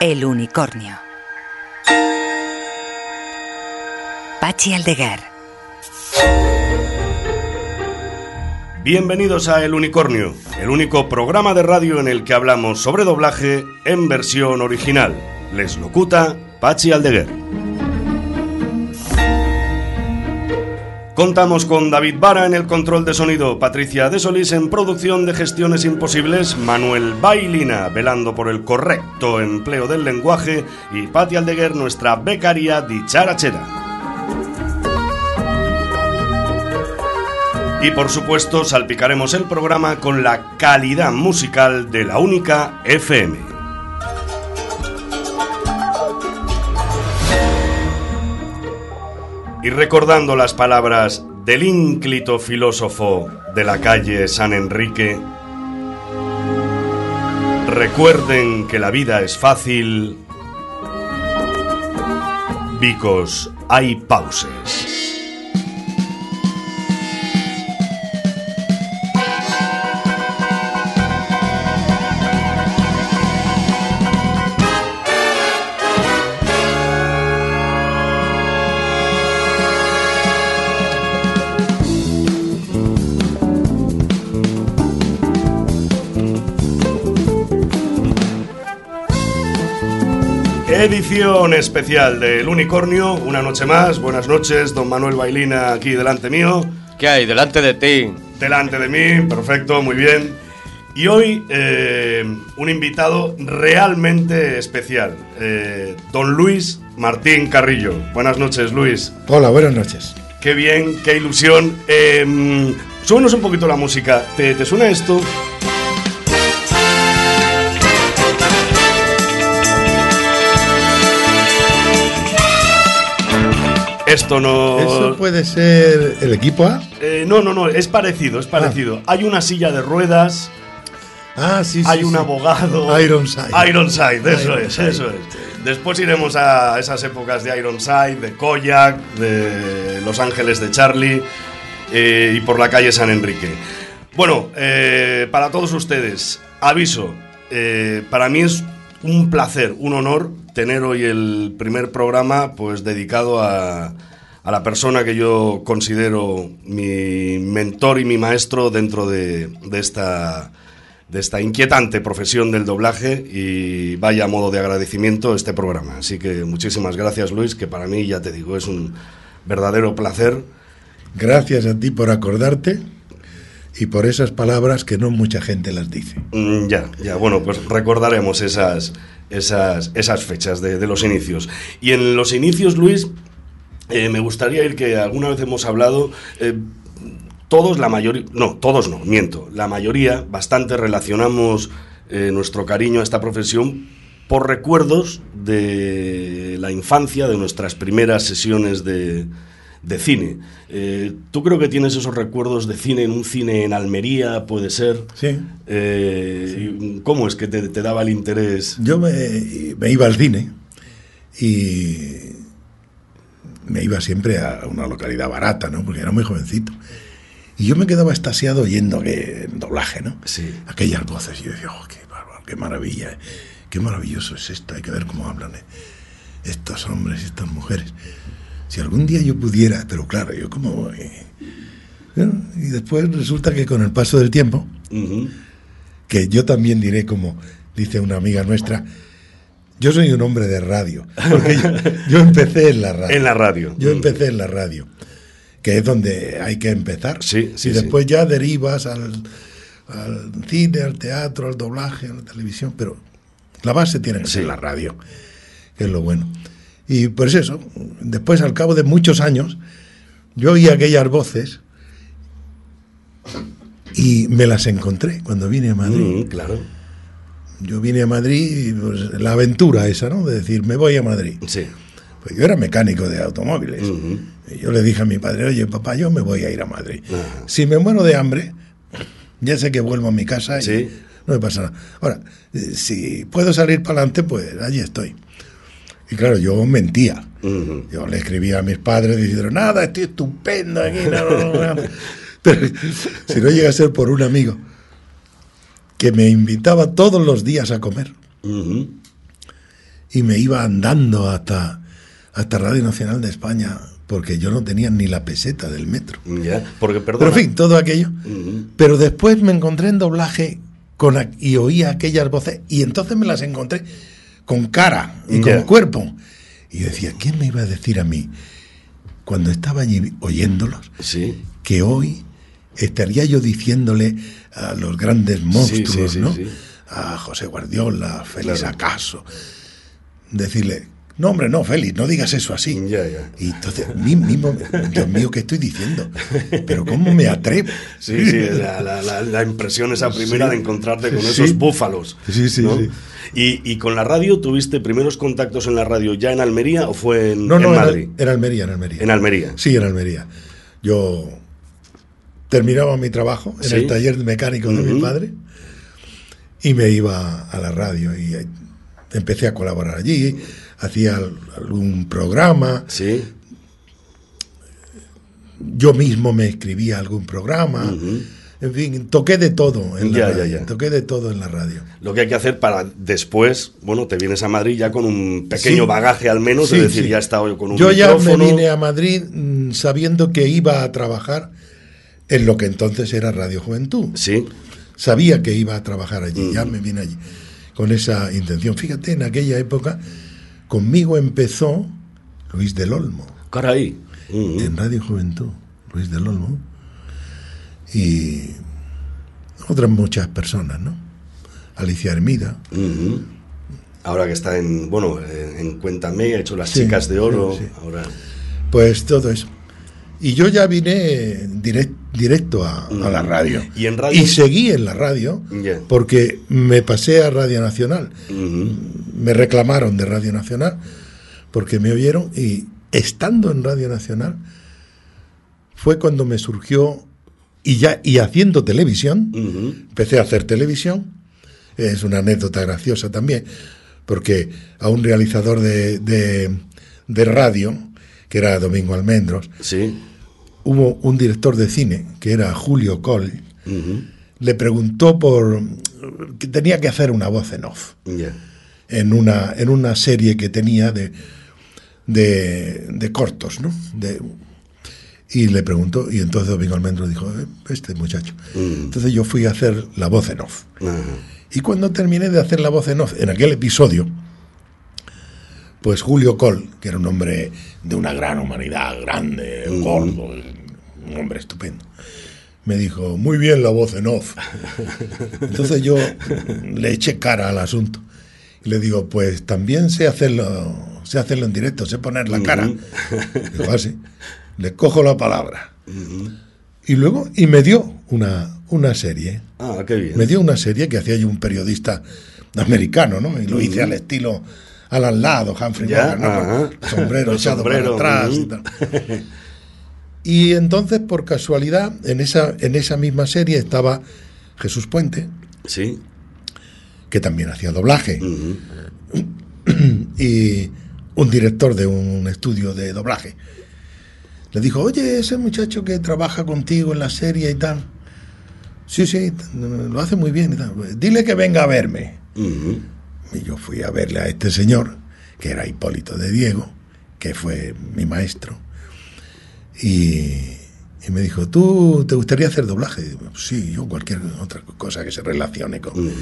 El unicornio. Pachi Aldeguer. Bienvenidos a El Unicornio, el único programa de radio en el que hablamos sobre doblaje en versión original. Les locuta Pachi Aldeguer. Contamos con David Vara en el control de sonido, Patricia de Solís en producción de gestiones imposibles, Manuel Bailina velando por el correcto empleo del lenguaje y Pati Aldeguer, nuestra becaria dicharachera. Y por supuesto salpicaremos el programa con la calidad musical de la única FM. Y recordando las palabras del ínclito filósofo de la calle San Enrique, recuerden que la vida es fácil, because hay pauses. Edición especial del Unicornio, una noche más. Buenas noches, don Manuel Bailina aquí delante mío. ¿Qué hay delante de ti? Delante de mí, perfecto, muy bien. Y hoy eh, un invitado realmente especial, eh, don Luis Martín Carrillo. Buenas noches, Luis. Hola, buenas noches. Qué bien, qué ilusión. Eh, súbenos un poquito la música. ¿Te, te suena esto? Esto no... ¿Eso puede ser el equipo A? Eh, no, no, no, es parecido, es parecido. Hay una silla de ruedas, Ah, sí, sí. hay sí. un abogado. Ironside. Ironside, eso es, eso es. Después iremos a esas épocas de Ironside, de Koyak, de Los Ángeles de Charlie eh, y por la calle San Enrique. Bueno, eh, para todos ustedes, aviso, eh, para mí es un placer, un honor tener hoy el primer programa pues dedicado a, a la persona que yo considero mi mentor y mi maestro dentro de, de esta de esta inquietante profesión del doblaje y vaya a modo de agradecimiento este programa. Así que muchísimas gracias Luis, que para mí ya te digo es un verdadero placer. Gracias a ti por acordarte y por esas palabras que no mucha gente las dice. Mm, ya, ya, bueno, pues recordaremos esas, esas, esas fechas de, de los inicios. Y en los inicios, Luis, eh, me gustaría ir que alguna vez hemos hablado, eh, todos, la mayoría, no, todos no, miento, la mayoría, bastante relacionamos eh, nuestro cariño a esta profesión por recuerdos de la infancia, de nuestras primeras sesiones de, de cine. Eh, ¿Tú creo que tienes esos recuerdos de cine en un cine en Almería, puede ser? Sí. Eh, ¿Cómo es que te, te daba el interés? Yo me, me iba al cine y me iba siempre a una localidad barata, ¿no? Porque era muy jovencito. Y yo me quedaba estasiado oyendo que doblaje, ¿no? Sí. Aquellas voces. Y yo decía, oh, qué bárbaro, qué maravilla, eh. qué maravilloso es esto. Hay que ver cómo hablan eh, estos hombres y estas mujeres. Si algún día yo pudiera, pero claro, yo como... eh, ¿no? Y después resulta que con el paso del tiempo, que yo también diré como dice una amiga nuestra, yo soy un hombre de radio, porque yo, yo empecé en la radio. En la radio. Yo empecé en la radio, que es donde hay que empezar. Sí, sí, y después ya derivas al, al cine, al teatro, al doblaje, a la televisión, pero la base tiene que ser Sí. la radio, que es lo bueno. Y pues eso, después al cabo de muchos años, yo oí aquellas voces Y me las encontré cuando vine a Madrid. Mm, claro. Yo vine a Madrid, y, pues, la aventura esa, ¿no? De decir, me voy a Madrid. Sí. Pues yo era mecánico de automóviles. Y yo le dije a mi padre, oye, papá, yo me voy a ir a Madrid. Ajá. Si me muero de hambre, ya sé que vuelvo a mi casa y Sí. no me pasa nada. Ahora, eh, si puedo salir para adelante, pues allí estoy. Y claro, yo mentía. Yo le escribía a mis padres diciendo, nada, estoy estupendo aquí. no, no". Pero si no llega a ser por un amigo que me invitaba todos los días a comer Ujú. y me iba andando hasta, hasta Radio Nacional de España porque yo no tenía ni la peseta del metro. Ya. Porque, Pero perdona. en fin, todo aquello. Ujú. Pero después me encontré en doblaje con, y oía aquellas voces y entonces me las encontré con cara y Ya. con cuerpo. Y decía, ¿quién me iba a decir a mí cuando estaba allí oyéndolos Sí. que hoy estaría yo diciéndole a los grandes monstruos, sí, ¿no? sí. A José Guardiola, a Félix Claro. Acaso, decirle, no hombre, no, Félix, no digas eso así. Ya, ya. Y entonces, mí mismo, Dios mío, ¿qué estoy diciendo? Pero ¿cómo me atrevo? Sí, sí, la, la- la- la impresión esa primera Sí. de encontrarte con Sí. esos búfalos. Sí, sí, ¿no? sí. Y, y con la radio, ¿tuviste primeros contactos en la radio ya en Almería o fue en, No, en no, era, Madrid? era Almería, en Almería. En Almería. Sí, en Almería. Yo terminaba mi trabajo en Sí. el taller mecánico de mi Ujú. padre y me iba a la radio y eh, empecé a colaborar allí, hacía al- algún programa, Sí. yo mismo me escribía algún programa, Ujú. en fin, toqué de todo en la Ya, ya, radio, ya. toqué de todo en la radio. Lo que hay que hacer para después, bueno, te vienes a Madrid ya con un pequeño Sí. bagaje al menos, Sí, es decir, sí. ya he estado yo con un Yo ya me micrófono. vine a Madrid mm, sabiendo que iba a trabajar en lo que entonces era Radio Juventud. Sí. Sabía que iba a trabajar allí, ya Mm. me vine allí con esa intención. Fíjate, en aquella época conmigo empezó Luis del Olmo, Caray. Ujú. en Radio Juventud, Luis del Olmo, y otras muchas personas, ¿no? Alicia Hermida. Ujú. Ahora que está en, bueno, en, en Cuéntame, ha hecho Las Sí, Chicas de Oro. sí, sí. Ahora. Pues todo eso. Y yo ya vine direct- directo a, a la radio. Mm. ¿Y en radio? seguí en la radio porque me pasé a Radio Nacional. Me reclamaron de Radio Nacional porque me oyeron y estando en Radio Nacional fue cuando me surgió y ya y haciendo televisión, empecé a hacer televisión. Es una anécdota graciosa también, porque a un realizador de, de- de radio, que era Domingo Almendros, Sí. hubo un director de cine, que era Julio Coll, le preguntó por que tenía que hacer una voz en off en una, en una serie que tenía de, de, de cortos, ¿no? De, y le preguntó, y entonces Domingo Almendros dijo, "Eh, este muchacho. Mm. Entonces yo fui a hacer la voz en off. Y cuando terminé de hacer la voz en off en aquel episodio, pues Julio Col, que era un hombre de una gran humanidad, grande, Mm. gordo, un hombre estupendo, me dijo, muy bien la voz en off. Entonces yo le eché cara al asunto. Y le digo, pues también sé hacerlo, sé hacerlo en directo, sé poner la cara. Digo, así. Le cojo la palabra. Y luego, y me dio una, una serie. Ah, qué bien. Me dio una serie que hacía yo un periodista americano, ¿no? Y lo hice al estilo Alan Ladd o Humphrey Ya, Bogart, ¿no? Con sombrero echado para sombreros, atrás y tal. Y entonces, por casualidad, en esa, en esa misma serie estaba Jesús Puente, Sí. que también hacía doblaje, y un director de un estudio de doblaje. Le dijo, oye, ese muchacho que trabaja contigo en la serie y tal. Sí, sí, lo hace muy bien y tal. Dile que venga a verme. Ujú. Y yo fui a verle a este señor, que era Hipólito de Diego, que fue mi maestro. Y, y me dijo, ¿tú te gustaría hacer doblaje? Sí, yo cualquier otra cosa que se relacione con... Mm.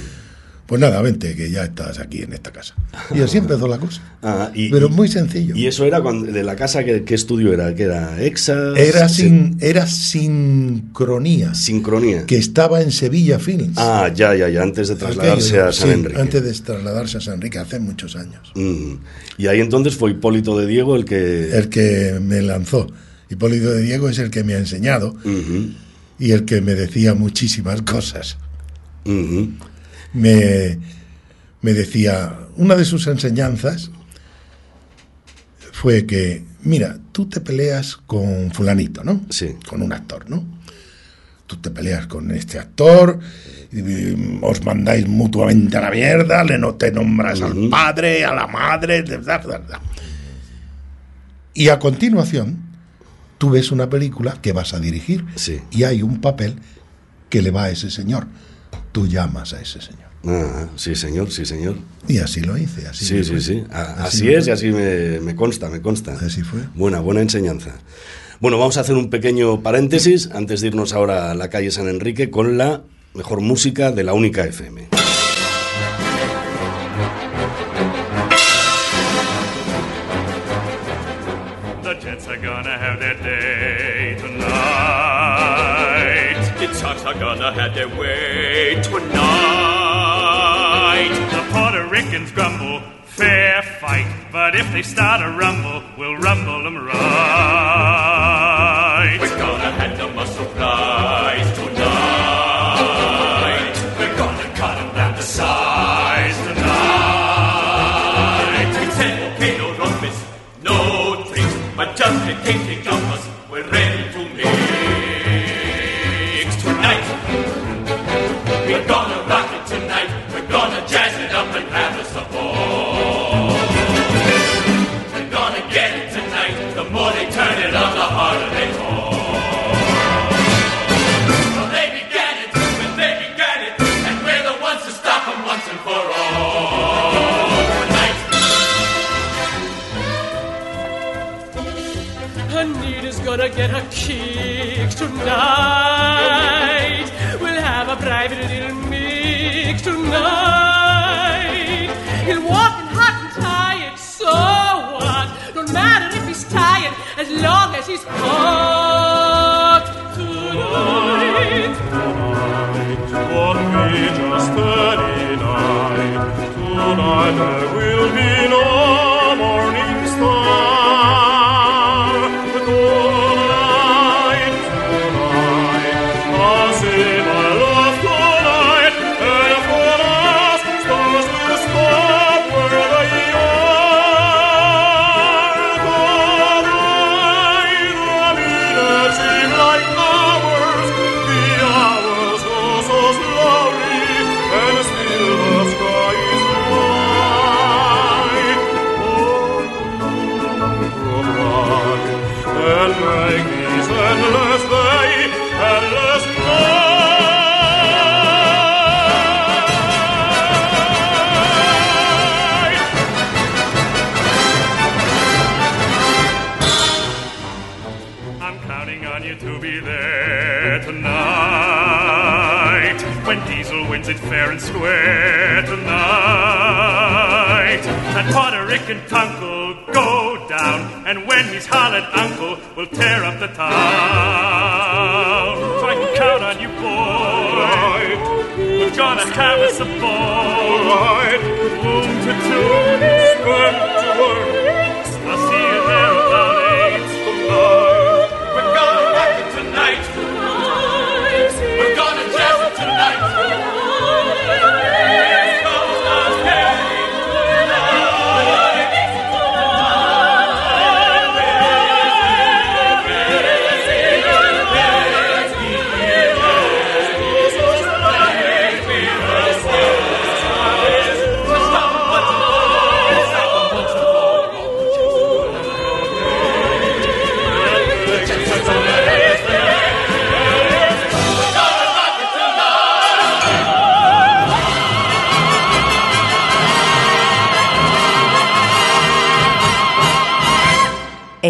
Pues nada, vente, que ya estás aquí en esta casa. Y así empezó la cosa. Ah, y, Pero y- muy sencillo. ¿Y eso era cuando, de la casa? ¿qué, qué estudio era? ¿Que era EXA? Era, sin, era sincronía, Sincronía. que estaba en Sevilla Films. Ah, ya, ya, ya, antes de trasladarse Aquello, a San sí, Enrique. Antes de trasladarse a San Enrique, hace muchos años. Mm. Y ahí entonces fue Hipólito de Diego el que... El que me lanzó. Hipólito de Diego es el que me ha enseñado. Y el que me decía muchísimas cosas. Ujú. Me, me decía, una de sus enseñanzas fue que, mira, tú te peleas con fulanito, ¿no? Sí. Con un actor, ¿no? Tú te peleas con este actor, y, y, os mandáis mutuamente a la mierda, le no te nombras al padre, a la madre, da, da. y a continuación tú ves una película que vas a dirigir Sí. y hay un papel que le va a ese señor. Tú llamas a ese señor. Ah, sí, señor, sí, señor. Y así lo hice, así. Sí, sí, fue. sí. A- Así es y así me, me consta, me consta. Así fue. Buena, buena enseñanza. Bueno, vamos a hacer un pequeño paréntesis antes de irnos ahora a la calle San Enrique con la mejor música de la única FM. The Jets are gonna have their day tonight. The Sox are gonna have their way tonight. The Puerto Ricans grumble, fair fight. But if they start a rumble, we'll rumble them right. We're gonna have the tonight. When Diesel wins it fair and square tonight. That Puerto Rican will go down. And when he's hollered uncle, we'll tear up the town. So I can count on you, boy. We're gonna have us a ball. Room to two,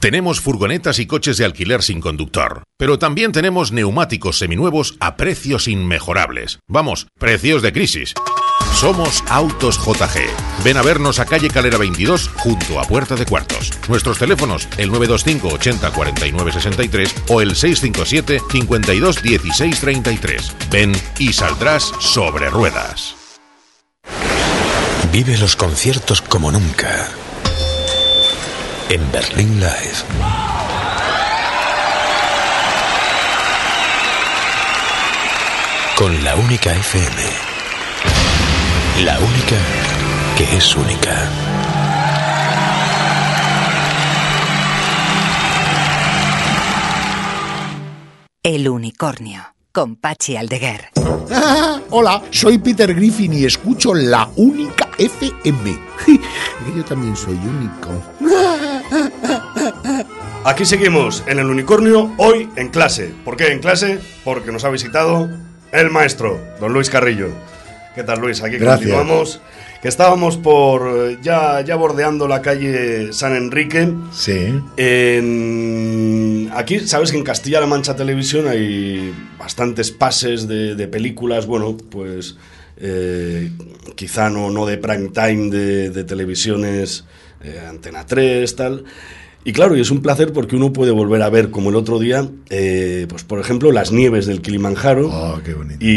Tenemos furgonetas y coches de alquiler sin conductor, pero también tenemos neumáticos seminuevos a precios inmejorables. Vamos, precios de crisis. Somos Autos JG. Ven a vernos a calle Calera 22 junto a Puerta de Cuartos. Nuestros teléfonos el 925 80 49 63 o el 657 52 16 33. Ven y saldrás sobre ruedas. Vive los conciertos como nunca. En Berlín Live. Con la única FM. La única que es única. El unicornio, con Pachi Aldeguer. Hola, soy Peter Griffin y escucho la única FM. Yo también soy único. Aquí seguimos en el unicornio, hoy en clase. ¿Por qué en clase? Porque nos ha visitado el maestro, don Luis Carrillo. ¿Qué tal Luis? Aquí Gracias. continuamos. Que estábamos por eh, ya, ya bordeando la calle San Enrique. Sí. En- aquí, sabes que en Castilla-La Mancha Televisión hay bastantes pases de, de películas, bueno, pues eh, quizá no, no de prime time de, de televisiones, eh, Antena 3, tal. Y claro, y es un placer porque uno puede volver a ver, como el otro día, eh, pues por ejemplo, las nieves del Kilimanjaro Oh, qué bonito. y,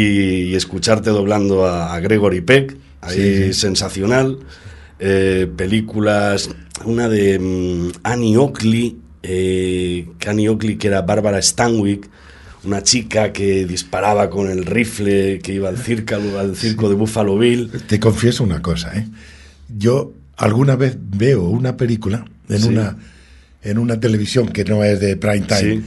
y escucharte doblando a, a Gregory Peck, ahí Sí, sí. sensacional. Eh, películas, una de mm, Annie Oakley, eh, que Annie Oakley que era Bárbara Stanwyck, una chica que disparaba con el rifle, que iba al circo, al circo de Buffalo Bill. Te confieso una cosa, ¿eh? Yo alguna vez veo una película en Sí. una en una televisión que no es de prime time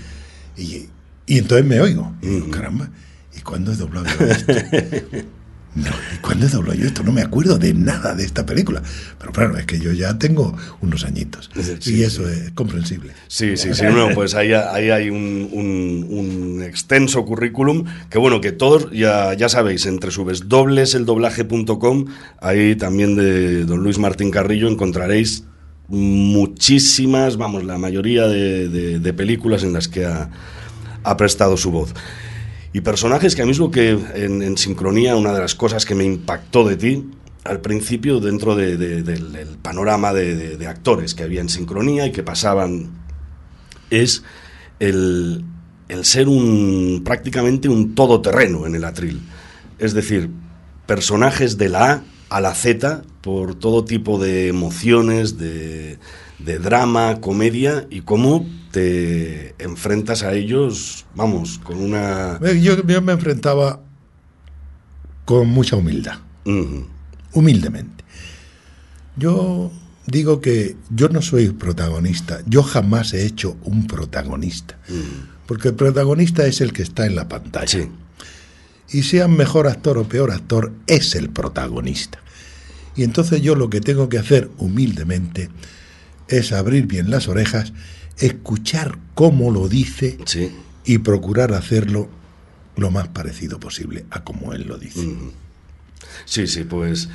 y, y entonces me oigo. Y digo, caramba, ¿y cuándo he doblado esto? No, ¿y cuándo he doblado yo esto? No me acuerdo de nada de esta película. Pero claro, es que yo ya tengo unos añitos. Sí, y eso es comprensible. Sí, sí, sí, no, pues ahí, ahí hay un, un- un extenso currículum que bueno, que todos ya, ya sabéis, entre subes dobleseldoblaje.com, ahí también de don Luis Martín Carrillo encontraréis muchísimas, vamos, la mayoría de, de- de películas en las que ha, ha prestado su voz. Y personajes que a mí es que en, sincronía, una de las cosas que me impactó de ti al principio dentro de- de- del, panorama de, de- de actores que había en sincronía y que pasaban es el, el ser un prácticamente un todoterreno en el atril. Es decir, personajes de la A a la Z por todo tipo de emociones, de, de drama, comedia y cómo te enfrentas a ellos, vamos, con una... Eh, Yo, yo me enfrentaba con mucha humildad. Humildemente. Yo digo que yo no soy protagonista, yo jamás he hecho un protagonista, porque el protagonista es el que está en la pantalla. Sí. Y sea mejor actor o peor actor, es el protagonista. Y entonces yo lo que tengo que hacer humildemente es abrir bien las orejas, escuchar cómo lo dice Sí. y procurar hacerlo lo más parecido posible a como él lo dice. Sí, sí, pues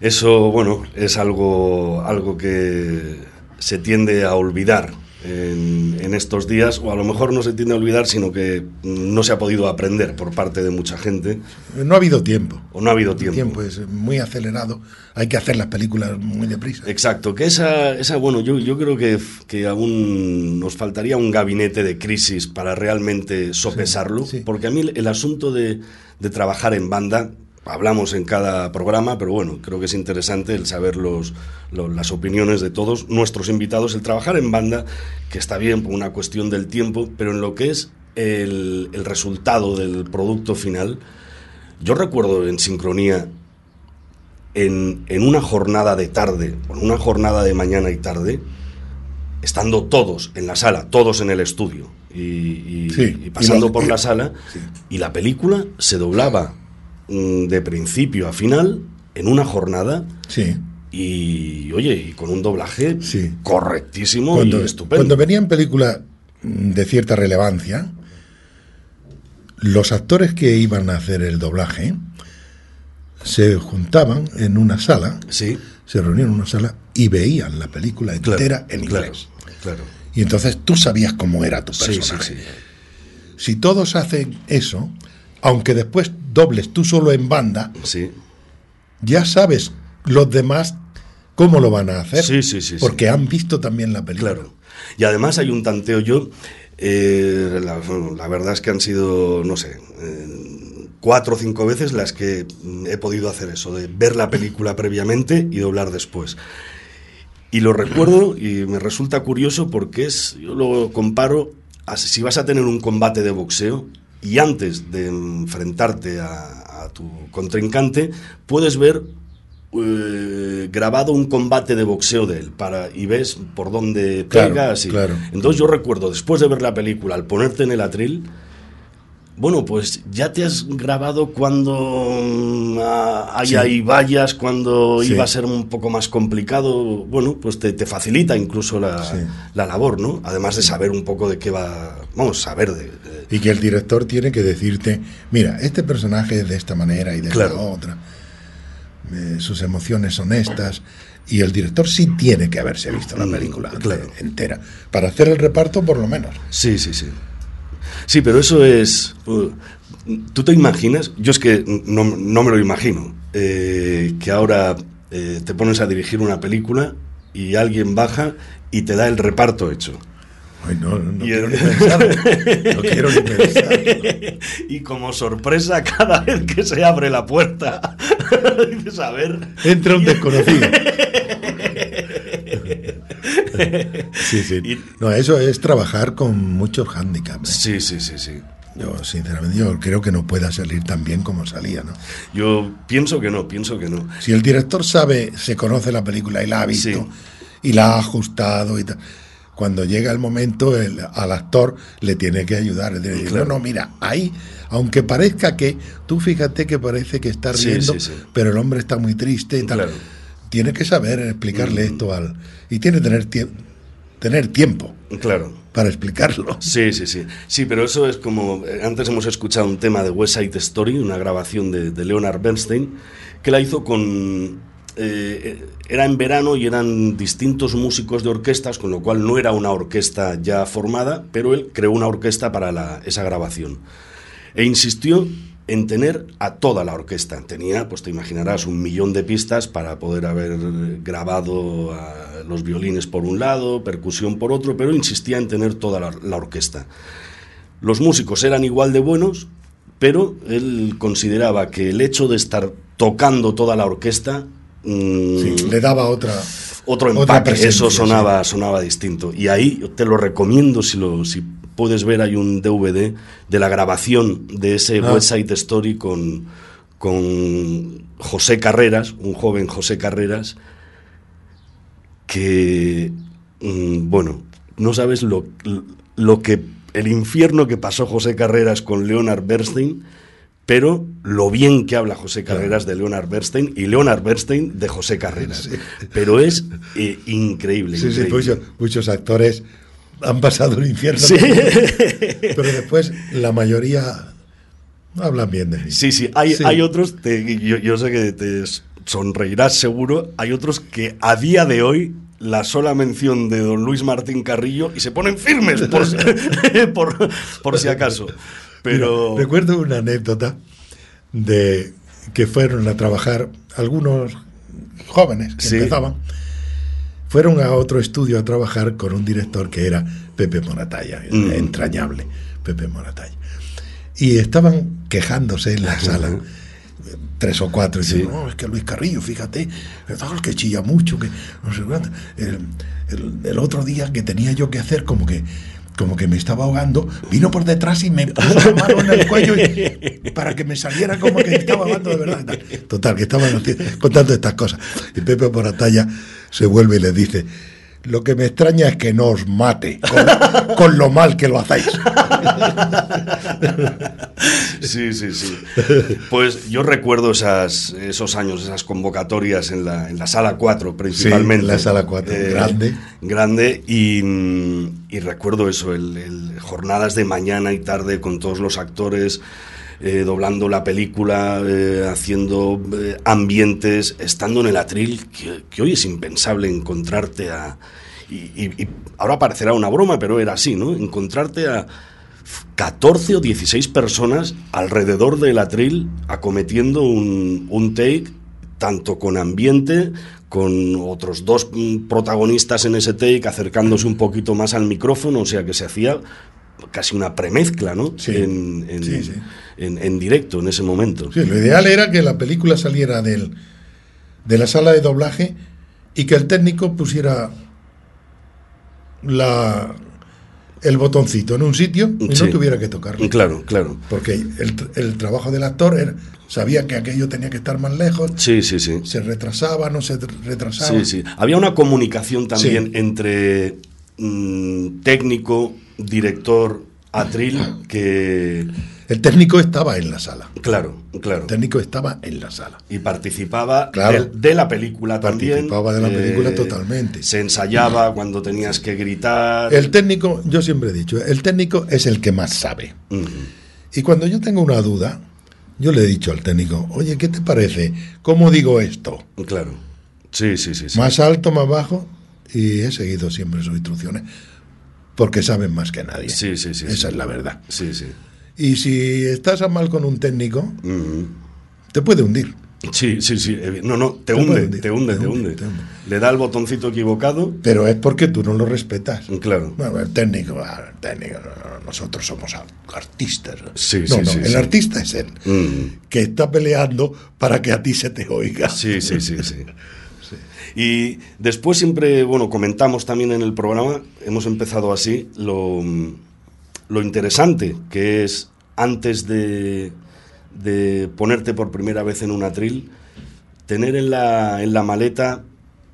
eso, bueno, es algo, algo que se tiende a olvidar en, en estos días, o a lo mejor no se tiende a olvidar, sino que no se ha podido aprender por parte de mucha gente, No ha habido tiempo. o no ha habido tiempo. El tiempo es muy acelerado, hay que hacer las películas muy deprisa. Exacto, que esa, esa bueno, yo, yo creo que, que aún nos faltaría un gabinete de crisis para realmente sopesarlo, sí. porque a mí el asunto de, de trabajar en banda, hablamos en cada programa, pero bueno, creo que es interesante el saber los, lo- las opiniones de todos nuestros invitados, el trabajar en banda, que está bien por una cuestión del tiempo, pero en lo que es el, el resultado del producto final, yo recuerdo en sincronía en, en una jornada de tarde, en una jornada de mañana y tarde, estando todos en la sala, todos en el estudio, y, y- Sí, y pasando y la- por la sala, sí. y la película se doblaba de principio a final en una jornada, Sí. y oye, y con un doblaje Sí. correctísimo Cuando, y estupendo. cuando venían películas mm, de cierta relevancia, los actores que iban a hacer el doblaje se juntaban en una sala, Sí, se reunían en una sala y veían la película claro, entera en inglés. claro. Y entonces tú sabías cómo era tu sí, personaje. sí. Si todos hacen eso, aunque después dobles tú solo en banda, Sí. ya sabes los demás cómo lo van a hacer. Sí, sí, sí, sí. Porque han visto también la película. Claro. Y además hay un tanteo yo. eh, la, la verdad es que han sido, no sé, eh, cuatro o cinco veces las que mm, he podido hacer eso, de ver la película previamente y doblar después. Y lo recuerdo y me resulta curioso porque es, yo lo comparo, a si vas a tener un combate de boxeo y antes de enfrentarte a, a tu contrincante, puedes ver eh, grabado un combate de boxeo de él para, y ves por dónde Claro, pega. así. claro. Entonces yo recuerdo, después de ver la película, al ponerte en el atril, bueno, pues ya te has grabado cuando mm, ah, hay Sí. ahí vallas, cuando Sí. iba a ser un poco más complicado, bueno, pues te, te facilita incluso la, Sí. la labor, ¿no? Además de saber un poco de qué va, vamos, saber de... de- Y que el director tiene que decirte, mira, este personaje es de esta manera y de Claro. la otra. Eh, sus emociones son estas. Y el director sí tiene que haberse visto la Mm, película claro. entera. Para hacer el reparto, por lo menos. Sí, sí, sí. Sí, pero eso es... uh, ¿Tú te imaginas? Yo es que no, no me lo imagino. eh, que ahora eh, te pones a dirigir una película y alguien baja y te da el reparto hecho. Ay, no, no, no Y quiero el-. No quiero ni pensarlo. y como sorpresa, cada vez que se abre la puerta, dices, a ver... Entra un desconocido. Sí, sí. Y- No, eso es trabajar con muchos handicaps. Sí, sí, sí, sí. Yo, sinceramente, yo creo que no pueda salir tan bien como salía, ¿no? Yo pienso que no, pienso que no. Si el director sabe, se conoce la película y la ha visto Sí. y la ha ajustado y tal, cuando llega el momento, el- al actor le tiene que ayudar. Es decir, Claro. No, no, mira, ahí, aunque parezca que, tú fíjate que parece que está riendo, sí, sí. pero el hombre está muy triste y tal. Claro. Tiene que saber explicarle Mm. esto al. Y tiene que tener, tie- tener tiempo Claro. para explicarlo. Sí, sí, sí. Sí, pero eso es como. eh, Antes hemos escuchado un tema de West Side Story, una grabación de, de Leonard Bernstein, que la hizo con. Eh, era en verano y eran distintos músicos de orquestas, con lo cual no era una orquesta ya formada, pero él creó una orquesta para esa grabación. E insistió en tener a toda la orquesta. Tenía, pues te imaginarás, un millón de pistas para poder haber grabado los violines por un lado, percusión por otro, pero insistía en tener toda la orquesta. Los músicos eran igual de buenos, pero él consideraba que el hecho de estar tocando toda la orquesta mm, Sí, le daba otra. otro empaque, eso sonaba, sonaba distinto. Y ahí te lo recomiendo, si, lo, si puedes ver, hay un DVD de la grabación de ese Ah. West Side Story con, con José Carreras, un joven José Carreras, que, mm, bueno, no sabes lo, lo que, el infierno que pasó José Carreras con Leonard Bernstein, pero lo bien que habla José Carreras de Leonard Bernstein y Leonard Bernstein de José Carreras. Pero es eh, increíble. Sí, sí, increíble. muchos, muchos actores han pasado el infierno. Sí. Pero después la mayoría hablan bien de mí. Sí, sí, hay, Sí. hay otros, te- yo, yo sé que te sonreirás seguro, hay otros que a día de hoy la sola mención de don Luis Martín Carrillo y se ponen firmes por, si- por, por si acaso. Pero... Mira, recuerdo una anécdota de que fueron a trabajar algunos jóvenes que Sí. empezaban. Fueron a otro estudio a trabajar con un director que era Pepe Moratalla, Mm. entrañable, Pepe Moratalla. Y estaban quejándose en la sala, tres o cuatro, y Sí. dicen, no, es que Luis Carrillo, fíjate, que chilla mucho, que no sé cuánto. El, el- el otro día que tenía yo que hacer como que como que me estaba ahogando, vino por detrás y me puso la mano en el cuello y- para que me saliera como que estaba ahogando de verdad. Total, que estaban haci- contando estas cosas. Y Pepe Moratalla se vuelve y le dice, lo que me extraña es que no os mate con, con lo mal que lo hacéis. Sí, sí, sí. Pues yo recuerdo esas, esos años, esas convocatorias en la, en la sala 4 principalmente. en la sala 4, grande. Grande, y, y recuerdo eso, el, el- jornadas de mañana y tarde con todos los actores. Eh, doblando la película, eh, haciendo eh, ambientes, estando en el atril, que, que hoy es impensable encontrarte a... y, y- y ahora parecerá una broma, pero era así, ¿no? Encontrarte a 14 o 16 personas alrededor del atril acometiendo un, un take, tanto con ambiente, con otros dos mm, protagonistas en ese take, acercándose un poquito más al micrófono, o sea que se hacía casi una premezcla, ¿no? Sí. En, en- Sí, sí. En- en directo en ese momento. Sí, lo ideal era que la película saliera del, de la sala de doblaje y que el técnico pusiera la, el botoncito en un sitio y Sí. no tuviera que tocarlo. Claro, claro. Porque el, el trabajo del actor era, sabía que aquello tenía que estar más lejos, Sí, sí, sí. se retrasaba, no se tr- retrasaba. Sí, sí. Había una comunicación también Sí. entre mm, técnico, director, atril, que... El técnico estaba en la sala. Claro, claro. El técnico estaba en la sala. Y participaba Claro. de, de la película también. eh, Participaba de la película totalmente. Se ensayaba cuando tenías que gritar. El técnico, yo siempre he dicho, el técnico es el que más sabe. Y cuando yo tengo una duda, yo le he dicho al técnico, oye, ¿qué te parece? ¿Cómo digo esto? Claro. Sí, sí, sí. sí. Más alto, más bajo, y he seguido siempre sus instrucciones, porque saben más que nadie. Sí, sí, sí. Esa sí. es la verdad. Sí, sí. Y si estás a mal con un técnico, te puede hundir. Sí, sí, sí. evi- No, no, te, Te hunde, hundir, te hunde, te te hunde, hunde. te hunde. Le da el botoncito equivocado. Pero es porque tú no lo respetas. Claro. Bueno, el técnico, ah, el técnico, no, no, nosotros somos ar- artistas. Sí, no, sí, no, sí, el sí. artista es él, Mm. que está peleando para que a ti se te oiga. Sí, sí, sí, sí. Y después siempre, bueno, comentamos también en el programa, hemos empezado así, lo, lo interesante que es antes de, de ponerte por primera vez en un atril, tener en la, en la maleta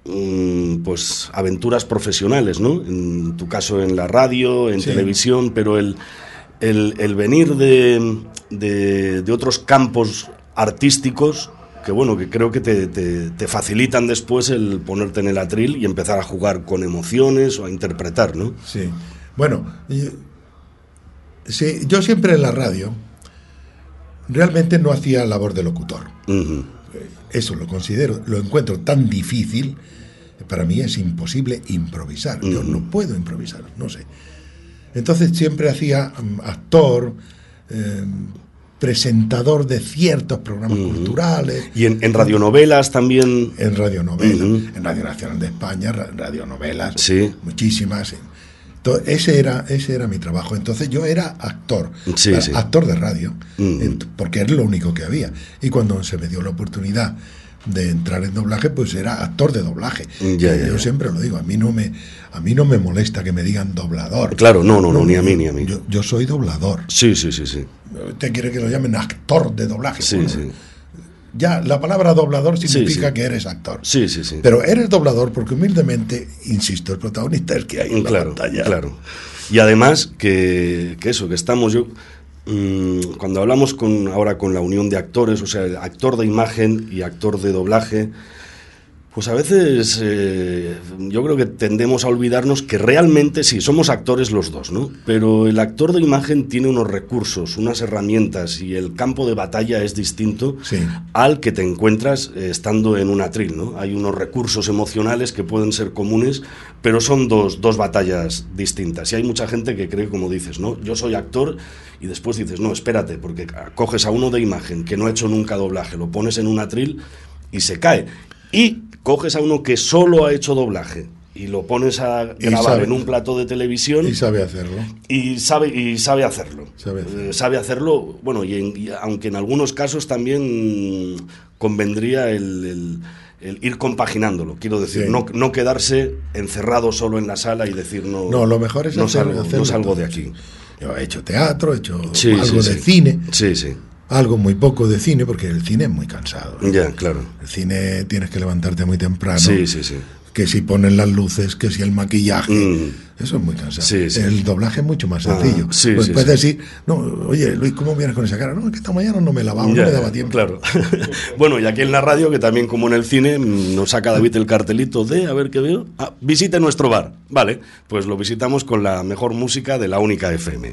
mm, pues aventuras profesionales, ¿no? En tu caso en la radio, en Sí. televisión, pero el, el, el venir de, de, de otros campos artísticos que bueno, que creo que te, te- te facilitan después el ponerte en el atril y empezar a jugar con emociones o a interpretar, ¿no? Sí. Bueno, y- sí, yo siempre en la radio realmente no hacía labor de locutor. Eso lo considero, lo encuentro tan difícil. Para mí es imposible improvisar. Yo no puedo improvisar, no sé. Entonces siempre hacía mm, actor, eh, presentador de ciertos programas culturales. Y en, en radionovelas también. En radionovelas, en Radio Nacional de España, ra- radionovelas, Sí. muchísimas. Entonces, ese era, ese era mi trabajo. Entonces yo era actor, Sí, sí. actor de radio, ent- porque era lo único que había. Y cuando se me dio la oportunidad de entrar en doblaje, pues era actor de doblaje. Ya, yo ya. siempre lo digo, a mí no me, a mí no me molesta que me digan doblador. Claro, no, no, no, ni a mí, ni a mí. Yo, yo soy doblador. Sí, sí, sí, sí. Usted quiere que lo llamen actor de doblaje. Sí, Bueno, sí. Ya la palabra doblador significa sí. que eres actor. Sí, sí, sí. Pero eres doblador porque humildemente, insisto, el protagonista es el que hay en claro, la pantalla. claro. Y además que, que eso, que estamos yo mm, cuando hablamos con ahora con la unión de actores, o sea, actor de imagen y actor de doblaje, pues a veces eh, yo creo que tendemos a olvidarnos que realmente sí, somos actores los dos, ¿no? Pero el actor de imagen tiene unos recursos, unas herramientas y el campo de batalla es distinto Sí. al que te encuentras eh, estando en un atril, ¿no? Hay unos recursos emocionales que pueden ser comunes, pero son dos, dos batallas distintas. Y hay mucha gente que cree, como dices, ¿no? Yo soy actor y después dices, no, espérate, porque coges a uno de imagen que no ha hecho nunca doblaje, lo pones en un atril y se cae. Y coges a uno que solo ha hecho doblaje y lo pones a grabar sabe- en un plato de televisión Y sabe hacerlo. y sabe y sabe hacerlo Sabe hacerlo. Eh, sabe hacerlo bueno y, en- y aunque en algunos casos también convendría el, el- el ir compaginándolo quiero decir Sí. no, no quedarse encerrado solo en la sala y decir no No, lo mejor es no hacer- salgo, no salgo de aquí. Yo he hecho teatro, he hecho Sí, algo sí, de cine, sí sí algo muy poco de cine, porque el cine es muy cansado. ¿no? ya claro El cine tienes que levantarte muy temprano. sí sí sí Que si ponen las luces, que si el maquillaje. Mm. Eso es muy cansado. Sí, sí. El doblaje es mucho más Ah, sencillo. sí, pues sí, puedes sí. decir, no, oye, Luis, ¿cómo vienes con esa cara? No, es que esta mañana no me lavaba, no me daba tiempo. Claro. bueno, y aquí en la radio, que también como en el cine, nos saca David el cartelito de, a ver qué veo. Ah, visite nuestro bar. Vale, pues lo visitamos con la mejor música de la única FM.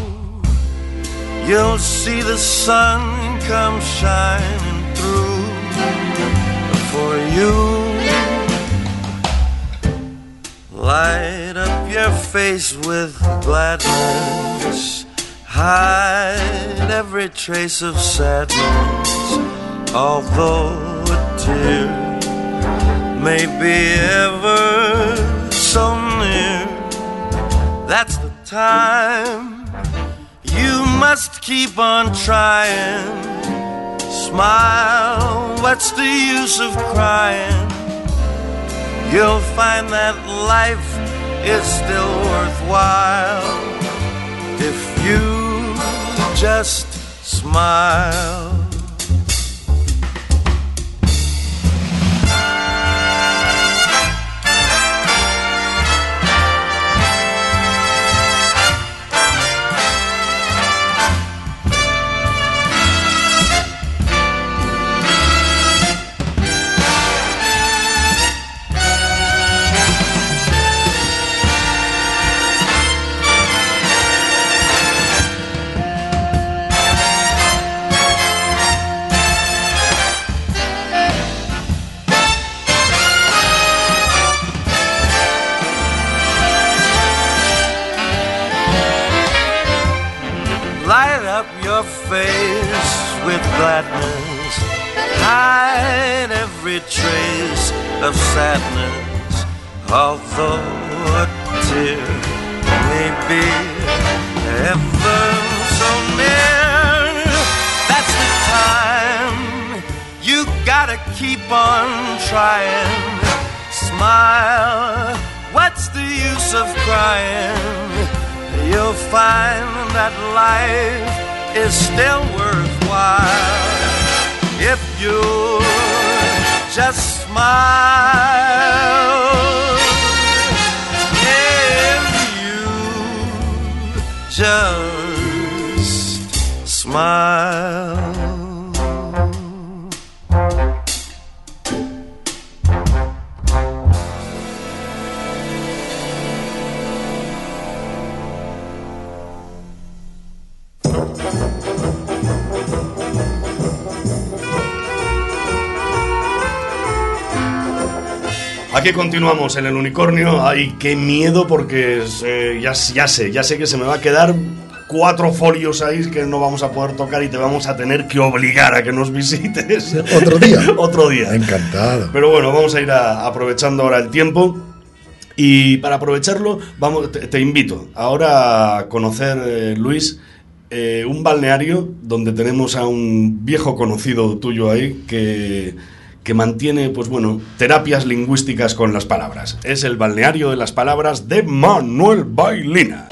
you'll see the sun come shining through for you. Light up your face with gladness. Hide every trace of sadness. Although a tear may be ever so near, that's the time you must keep on trying. Smile, what's the use of crying? You'll find that life is still worthwhile if you just smile. Gladness. Hide every trace of sadness. Although a tear may be ever so near, that's the time you gotta keep on trying. Smile, what's the use of crying? You'll find that life is still worthwhile if you just smile. If you just smile. Aquí continuamos en el unicornio. Ay, qué miedo porque eh, ya, ya sé, ya sé que se me va a quedar cuatro folios ahí que no vamos a poder tocar y te vamos a tener que obligar a que nos visites. Otro día. Otro día. Encantado. Pero bueno, vamos a ir a- aprovechando ahora el tiempo. Y para aprovecharlo, vamos, te, te invito ahora a conocer, eh, Luis, eh, un balneario donde tenemos a un viejo conocido tuyo ahí que, que mantiene, pues bueno, terapias lingüísticas con las palabras. Es el balneario de las palabras de Manuel Bailina.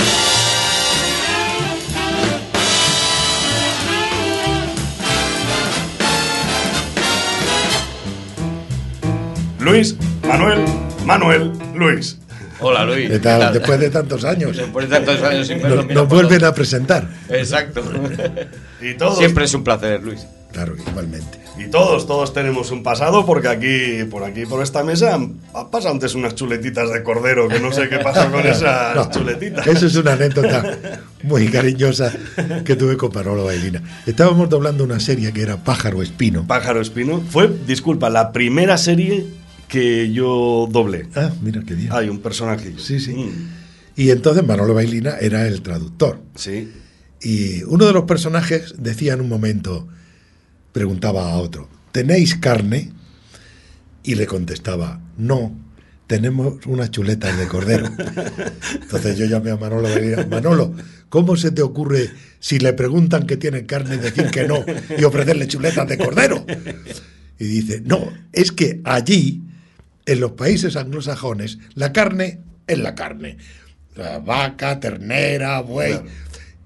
Luis, Manuel, Manuel, Luis. Hola Luis. ¿Qué tal? Después de tantos años. Después de tantos años sin Nos, mira, nos pues, vuelven a presentar. Exacto. Y todos, Siempre es un placer, Luis. Claro, igualmente. y todos, todos tenemos un pasado porque aquí, por aquí, por esta mesa, han, han pasado antes unas chuletitas de cordero que no sé qué pasó con esas No, chuletitas. Eso es una anécdota muy cariñosa que tuve con Manolo Bailina. Estábamos doblando una serie que era Pájaro Espino. Pájaro Espino. Fue, disculpa, la primera serie que yo doblé. Ah, mira qué bien. Hay un personaje. Sí, sí. Mm, Y entonces Manolo Bailina era el traductor. sí. Y uno de los personajes decía en un momento, preguntaba a otro, ¿tenéis carne? Y le contestaba, no, tenemos unas chuletas de cordero. Entonces yo llamé a Manolo y le dije, Manolo, ¿cómo se te ocurre si le preguntan que tienen carne decir que no y ofrecerle chuletas de cordero? Y dice, no, es que allí, en los países anglosajones, la carne es la carne. La vaca, ternera, buey.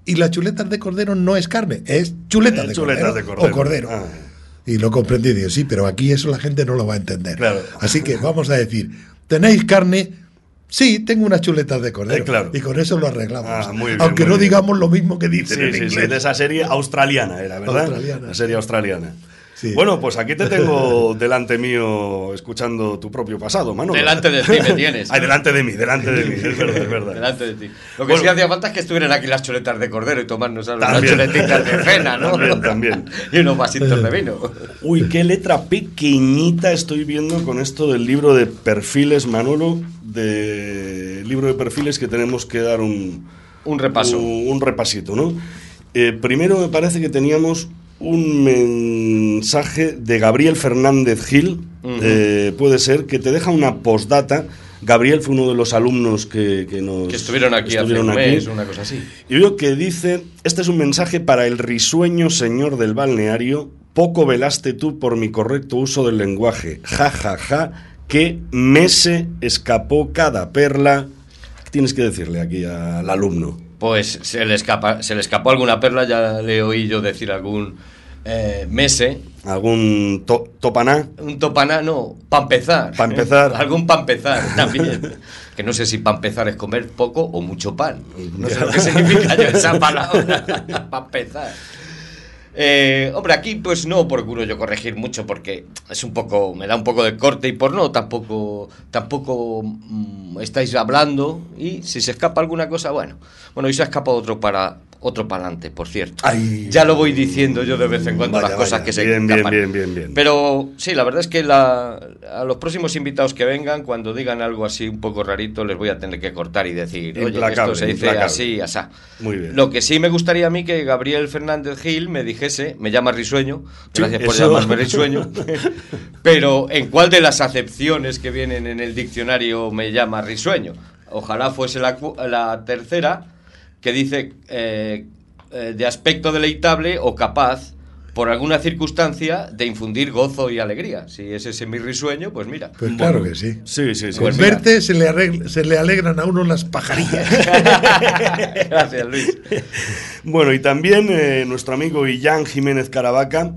Y las chuletas de cordero no es carne, es chuletas, de, chuletas cordero de cordero. o cordero. Ah. Y lo comprendí, digo, sí, pero aquí eso la gente no lo va a entender. Claro. Así que vamos a decir, ¿tenéis carne? Sí, tengo unas chuletas de cordero. Eh, claro. Y con eso lo arreglamos. Ah, muy bien, Aunque muy no bien. digamos lo mismo que dicen Sí, en sí, sí, de esa serie australiana era, ¿verdad? Australiana. La serie australiana. Sí. Bueno, pues aquí te tengo delante mío escuchando tu propio pasado, Manolo. Delante de ti me tienes. Ay, delante de mí, delante de mí, es verdad, es verdad. Delante de ti. Lo que Bueno. sí hacía falta es que estuvieran aquí las chuletas de cordero y tomarnos unas chuletitas de cena, ¿no? También, también. y unos vasitos de vino. Uy, qué letra pequeñita estoy viendo con esto del libro de perfiles, Manolo, de libro de perfiles que tenemos que dar un, Un repaso. un, un repasito, ¿no? Eh, primero me parece que teníamos un mensaje de Gabriel Fernández Gil, eh, puede ser, que te deja una postdata. Gabriel fue uno de los alumnos que, que nos Que estuvieron aquí estuvieron hace un aquí. mes, una cosa así. Y veo que dice, este es un mensaje para el risueño señor del balneario, poco velaste tú por mi correcto uso del lenguaje, ja, ja, ja, que me se escapó cada perla. ¿Qué tienes que decirle aquí al alumno? Pues se le, escapa, se le escapó alguna perla, ya le oí yo decir algún eh, mese. ¿Algún to- topaná? Un topaná, no, pa' empezar. Pa' empezar. Algún pa' empezar también. que no sé si pa' empezar es comer poco o mucho pan. No sé lo que significa yo esa palabra. pa' empezar. Eh, hombre, aquí pues no procuro yo corregir mucho porque es un poco, me da un poco de corte y por no tampoco, tampoco mm, estáis hablando y si se escapa alguna cosa, bueno, bueno, y se ha escapado otro para otro para adelante, por cierto. Ay. Ya lo voy diciendo yo de vez en cuando Vaya, las cosas vaya. que se Bien, bien, bien, bien, bien. Pero sí, la verdad es que la- a los próximos invitados que vengan, cuando digan algo así un poco rarito, les voy a tener que cortar y decir, oye, esto se dice implacable. así, asá. Muy bien. Lo que sí me gustaría a mí que Gabriel Fernández Gil me dijese, me llama risueño, Sí, gracias por eso. llamarme risueño, pero ¿en cuál de las acepciones que vienen en el diccionario me llama risueño? Ojalá fuese la, la tercera, que dice eh, eh, de aspecto deleitable o capaz, por alguna circunstancia, de infundir gozo y alegría. Si es ese mi risueño, pues mira. Pues claro que sí. Sí, sí, sí. Con Pues verte se le, arregl- se le alegran a uno las pajarillas. Gracias, Luis. Bueno, y también eh, nuestro amigo Illán Jiménez Caravaca.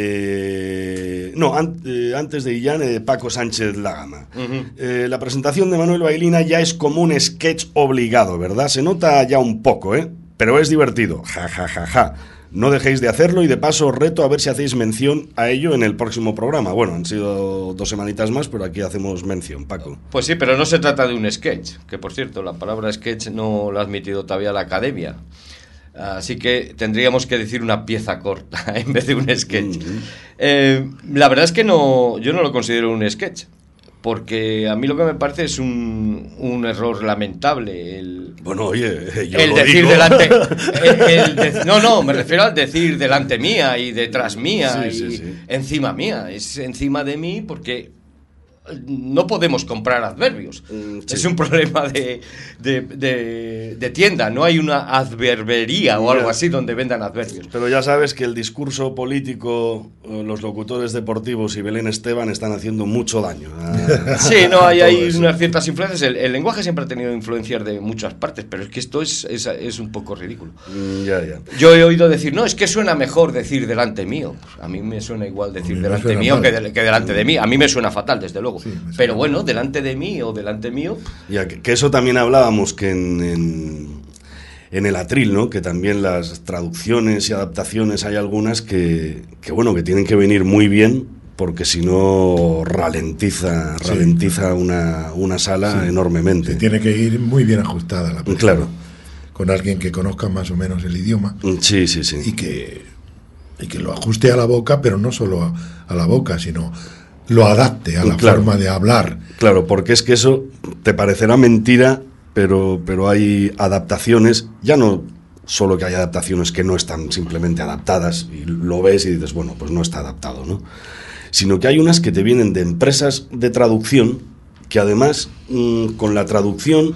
Eh, no, an- eh, antes de Illán, eh, Paco Sánchez Lagama. La presentación de Manuel Bailina ya es como un sketch obligado, ¿verdad? Se nota ya un poco, ¿eh? Pero es divertido. Ja, ja, ja, ja. No dejéis de hacerlo y de paso os reto a ver si hacéis mención a ello en el próximo programa. Bueno, han sido dos semanitas más, pero aquí hacemos mención, Paco. Pues sí, pero no se trata de un sketch, que por cierto, la palabra sketch no la ha admitido todavía la academia. Así que tendríamos que decir una pieza corta en vez de un sketch. Eh, la verdad es que no, yo no lo considero un sketch, porque a mí lo que me parece es un, un error lamentable. El, Bueno, oye, yo el lo decir digo. delante. el- el de- no, no, me refiero al decir delante mía y detrás mía Sí, y sí, sí. encima mía. Es encima de mí porque no podemos comprar adverbios. Mm, sí. Es un problema de, de, de- de tienda. No hay una adverbería o algo así donde vendan adverbios. Pero ya sabes que el discurso político, eh, los locutores deportivos y Belén Esteban están haciendo mucho daño. a- Sí, no, hay, hay unas ciertas influencias. El, el lenguaje siempre ha tenido influencias de muchas partes, pero es que esto es, es, es un poco ridículo. Mm, Ya, ya. Yo he oído decir, no, es que suena mejor decir delante mío. Pues a mí me suena igual decir delante mío que, del- que delante de mí. A mí me suena fatal, desde luego. Suena Pero bueno, delante de mí o delante mío, Ya, que, que eso también hablábamos que en, en, en el atril, ¿no? Que también las traducciones y adaptaciones hay algunas que, que, bueno, que tienen que venir muy bien porque si no ralentiza, ralentiza una, una sala enormemente. Se tiene que ir muy bien ajustada la persona. Claro. Con alguien que conozca más o menos el idioma Sí, sí, sí. y que, y que lo ajuste a la boca, pero no solo a, a la boca, sino lo adapte a la Claro. forma de hablar. Claro, porque es que eso te parecerá mentira, pero, pero hay adaptaciones, ya no solo que hay adaptaciones que no están simplemente adaptadas y lo ves y dices, bueno, pues no está adaptado, ¿no? Sino que hay unas que te vienen de empresas de traducción que además mm, con la traducción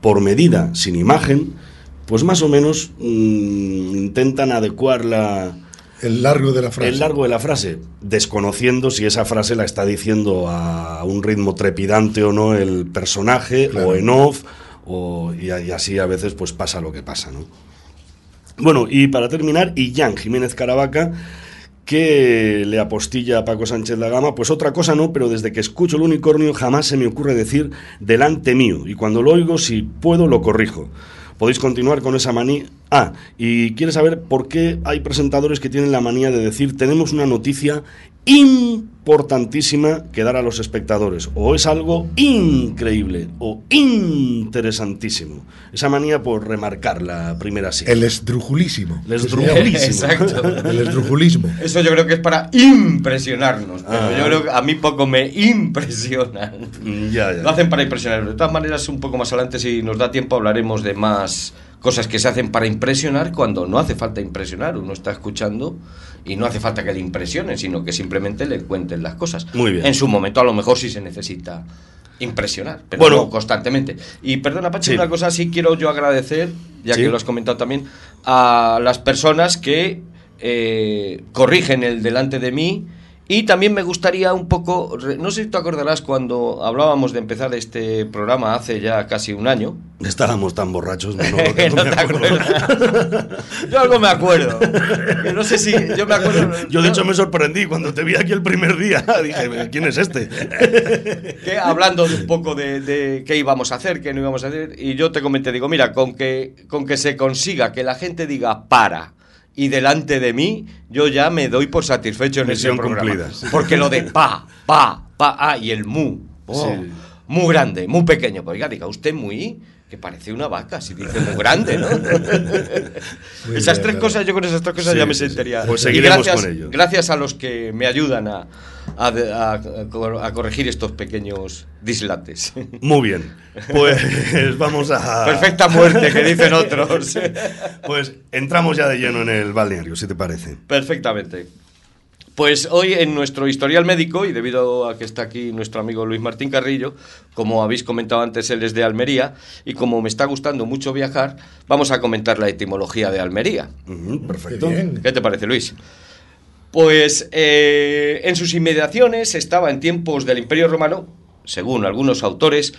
por medida, sin imagen, pues más o menos mm, intentan adecuar la, El largo de la frase. el largo de la frase, desconociendo si esa frase la está diciendo a un ritmo trepidante o no el personaje, Claro. o en off, o, y, y así a veces pues pasa lo que pasa, ¿no? Bueno, y para terminar, Illán Jiménez Caravaca, que le apostilla a Paco Sánchez la Gama, pues otra cosa no, pero desde que escucho el unicornio jamás se me ocurre decir delante mío, y cuando lo oigo, si puedo, lo corrijo. Podéis continuar con esa manía. Ah, y quiere saber por qué hay presentadores que tienen la manía de decir tenemos una noticia importantísima que dar a los espectadores. O es algo increíble o interesantísimo. Esa manía por remarcar la primera sí. El esdrujulísimo. El esdrujulísimo. Exacto. El esdrujulismo. Eso yo creo que es para impresionarnos, pero Ah. yo creo que a mí poco me impresionan. Ya, ya. Lo hacen para impresionar. De todas maneras, un poco más adelante, si nos da tiempo, hablaremos de más cosas que se hacen para impresionar cuando no hace falta impresionar. Uno está escuchando y no hace falta que le impresionen, sino que simplemente le cuenten las cosas. Muy bien. En su momento, a lo mejor sí se necesita impresionar, pero Bueno. no constantemente. Y perdona, Pachi, Sí. una cosa sí quiero yo agradecer, ya Sí. que lo has comentado también, a las personas que eh, corrigen el delante de mí. Y también me gustaría un poco, no sé si te acordarás cuando hablábamos de empezar este programa hace ya casi un año. Estábamos tan borrachos, Manolo, que no No me acuerdo. Yo algo me acuerdo. Que no sé si yo me acuerdo. Yo de hecho me sorprendí cuando te vi aquí el primer día. Dije, ¿quién es este? que hablando un poco de, de qué íbamos a hacer, qué no íbamos a hacer, y yo te comenté, digo, mira, con que, con que se consiga que la gente diga para y delante de mí, yo ya me doy por satisfecho en Misión ese programa. Porque lo de pa, pa, pa, ah, y el mu, oh, Sí. muy grande, muy pequeño, pues oiga, diga usted muy, que parece una vaca, si dice muy grande, ¿no? Muy esas bien, tres cosas, yo con esas tres cosas Sí, ya me sí. Pues seguiremos gracias, con ello. Gracias a los que me ayudan a, a, a- a corregir estos pequeños dislates. Muy bien. Pues vamos a. Perfecta muerte, que dicen otros. Pues entramos ya de lleno en el balneario, si te parece. Perfectamente. Pues hoy en nuestro historial médico, y debido a que está aquí nuestro amigo Luis Martín Carrillo, como habéis comentado antes, él es de Almería, y como me está gustando mucho viajar, vamos a comentar la etimología de Almería. Ujú, perfecto. ¿Qué te parece, Luis? Pues eh, en sus inmediaciones estaba en tiempos del Imperio Romano, según algunos autores,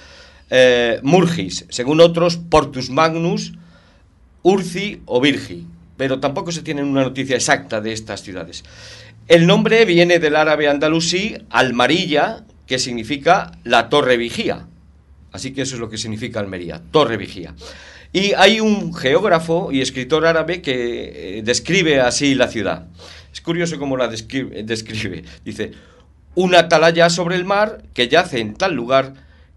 eh, Murgis, según otros, Portus Magnus, Urci o Virgi, pero tampoco se tiene una noticia exacta de estas ciudades. El nombre viene del árabe andalusí almarilla, que significa la torre vigía. Así que eso es lo que significa Almería, torre vigía. Y hay un geógrafo y escritor árabe que eh, describe así la ciudad. Es curioso cómo la describe, describe. Dice, una atalaya sobre el mar que yace en tal lugar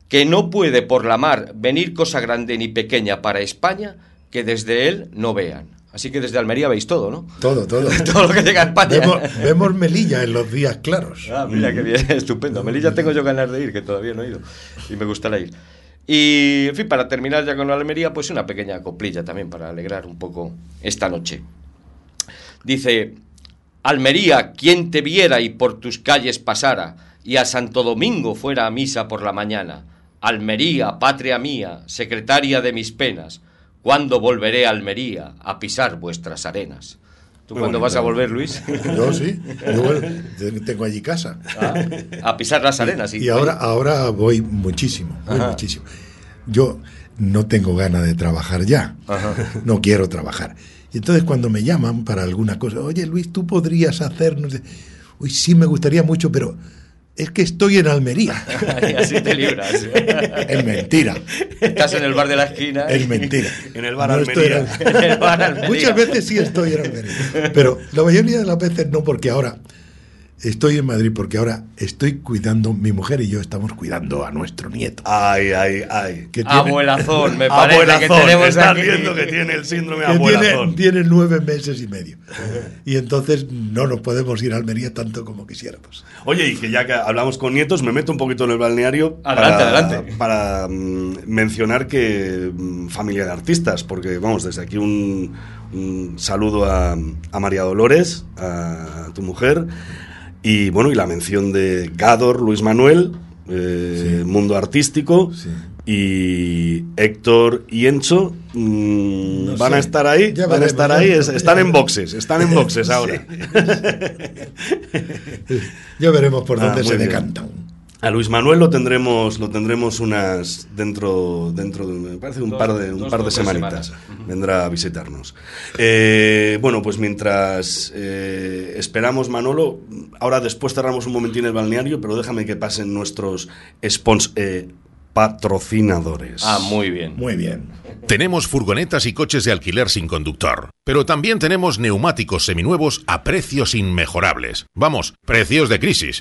que no puede por la mar venir cosa grande ni pequeña para España que desde él no vean. Así que desde Almería veis todo, ¿no? Todo, todo. Todo lo que llega a España. Vemos, vemos Melilla en los días claros. Ah, mira qué bien, estupendo. Melilla tengo yo ganas de ir, que todavía no he ido. Y me gustaría ir. Y, en fin, para terminar ya con Almería, pues una pequeña coplilla también para alegrar un poco esta noche. Dice, Almería, quien te viera y por tus calles pasara, y a Santo Domingo fuera a misa por la mañana. Almería, patria mía, secretaria de mis penas, ¿cuándo volveré a Almería a pisar vuestras arenas? ¿Tú Muy cuándo bonito. vas a volver, Luis? Yo sí, yo tengo allí casa. Ah, a pisar las arenas. Y ahora, ahora voy muchísimo, voy Ajá. muchísimo. Yo no tengo ganas de trabajar ya, Ajá. no quiero trabajar. Y entonces cuando me llaman para alguna cosa, oye Luis, tú podrías hacernos... de-". Uy, sí me gustaría mucho, pero es que estoy en Almería. Y así te libras. Es mentira, Estás en el bar de la esquina. es mentira. En el bar No estoy Almería. en- En el bar Almería. Muchas veces sí estoy en Almería, pero la mayoría de las veces no, porque ahora estoy en Madrid, porque ahora estoy cuidando, mi mujer y yo estamos cuidando a nuestro nieto. Ay, ay, ay. Que tiene, Abuelazón, me parece que Abuelazón. tenemos Estás aquí. viendo que tiene el síndrome que abuelazón. tiene nueve meses y medio. Y entonces no nos podemos ir a Almería tanto como quisiéramos. Oye, y que ya que hablamos con nietos, me meto un poquito en el balneario. Adelante, para, adelante. Para mm, mencionar que mm, familia de artistas, porque vamos, desde aquí un, un saludo a, a María Dolores, a, tu mujer, y bueno, y la mención de Gador, Luis Manuel, eh, Sí. Mundo Artístico. Sí. Y Héctor y Encho mm, No van sé. a estar ahí, Ya van a estar ahí, es- están en boxes, están en boxes ahora. Ya veremos por Ah, dónde se decantan. A Luis Manuel lo tendremos, lo tendremos unas dentro, dentro de me parece un Dos- par de un dos par de semanitas. semanas. Vendrá a visitarnos. Eh, bueno, pues mientras eh, esperamos Manolo, ahora después cerramos un momentín el balneario, pero déjame que pasen nuestros spons eh, patrocinadores. Ah, muy bien. Muy bien. Tenemos furgonetas y coches de alquiler sin conductor, pero también tenemos neumáticos seminuevos a precios inmejorables. Vamos, precios de crisis.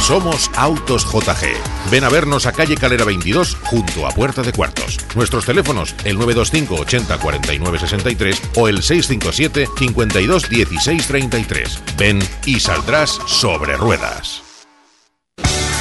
Somos Autos JG. Ven a vernos a calle Calera 22 junto a Puerta de Cuartos. Nuestros teléfonos el 925 80 49 63 o el 657 52 16 33. Ven y saldrás sobre ruedas.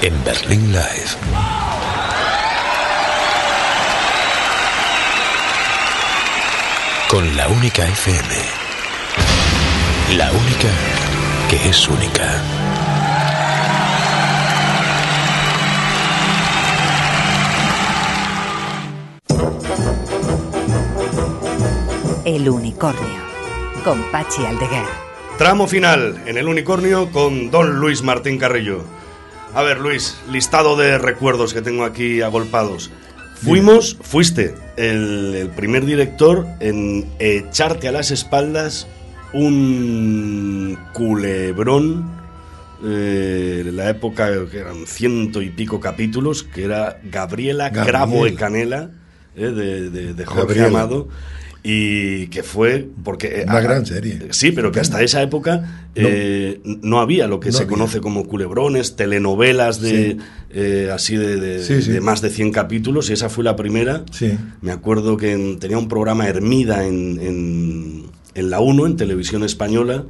En Berlín Live. Con la única FM. La única que es única. El unicornio. Con Pachi Aldeguer. Tramo final en el unicornio con Don Luis Martín Carrillo. A ver, Luis, listado de recuerdos que tengo aquí agolpados. Fuimos, fuiste el, el primer director en echarte a las espaldas un culebrón eh, la época que eran ciento y pico capítulos, que era Gabriela. Cravo y Canela, eh, de, de- de Jorge Gabriela. Amado, y que fue porque... eh, Una a- gran serie. Sí, pero que hasta esa época eh, no. había lo que No se había. conoce como culebrones, telenovelas de Sí. eh, así de, de- Sí, sí. de más de 100 capítulos, y esa fue la primera. Me acuerdo que en- tenía un programa Hermida en, en, en la 1, en televisión española,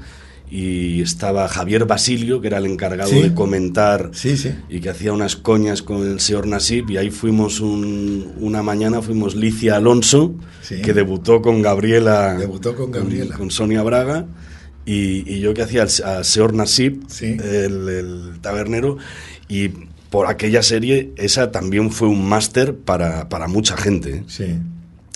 y estaba Javier Basilio, que era el encargado Sí. de comentar Sí, sí. y que hacía unas coñas con el señor Nasib, y ahí fuimos un- una mañana, fuimos Licia Alonso, que debutó con Gabriela, Debutó con Gabriela. con Sonia Braga, y, y yo que hacía al, señor Nasib, Sí. el, el tabernero, y por aquella serie, esa también fue un máster para, para mucha gente. ¿eh? Sí.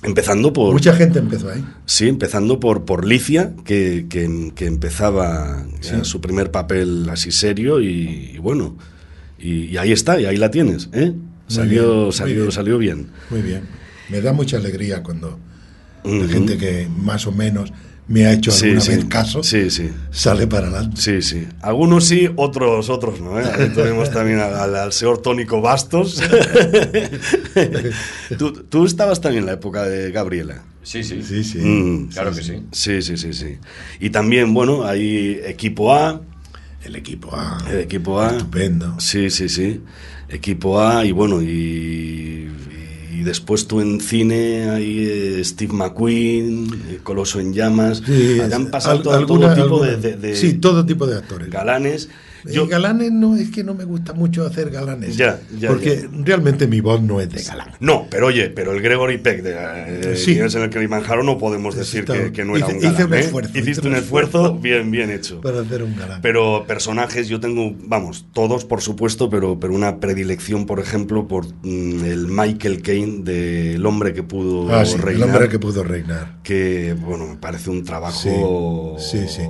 Empezando por... Mucha gente empezó ahí. Sí, empezando por, por Licia, que, que- que empezaba Sí. ya su primer papel así serio y, y bueno, y, y ahí está, y ahí la tienes, ¿eh? Salió, bien, salió, bien. salió bien. Muy bien. Me da mucha alegría cuando la gente que más o menos me ha hecho Sí, alguna sí. vez caso Sí, sí. sale para adelante. Sí, sí. Algunos sí, otros otros no. ¿eh? Ahí tenemos también al, al- al señor Tónico Bastos. ¿Tú, tú estabas también en la época de Gabriela. Sí, sí. Sí, sí. Mm, Claro que sí. Sí, sí, sí, sí. Y también, bueno, hay equipo A. El equipo A. El equipo A. Estupendo. Sí, sí, sí. Equipo A y bueno, y, y después tú en cine hay eh, Steve McQueen, eh, Coloso en Llamas. Sí, han pasado al- todo, alguna- todo tipo de- de Sí, todo tipo de actores. galanes. Yo, galanes no es que no me gusta mucho hacer galanes. Ya, ya, Porque realmente mi voz no es de galán. No, pero oye, pero el Gregory Peck de eh, Sí. En el Kilimanjaro no podemos decir que, que no era hice- un galán. hice un ¿eh? esfuerzo, Hiciste un esfuerzo bien, bien hecho. Para hacer un galán. Pero personajes, yo tengo, vamos, todos por supuesto, pero, pero una predilección, por ejemplo, por mm, el Michael Caine de El hombre que pudo Ah, sí, el reinar. hombre que pudo reinar. que, bueno, me parece un trabajo. Sí, sí, sí.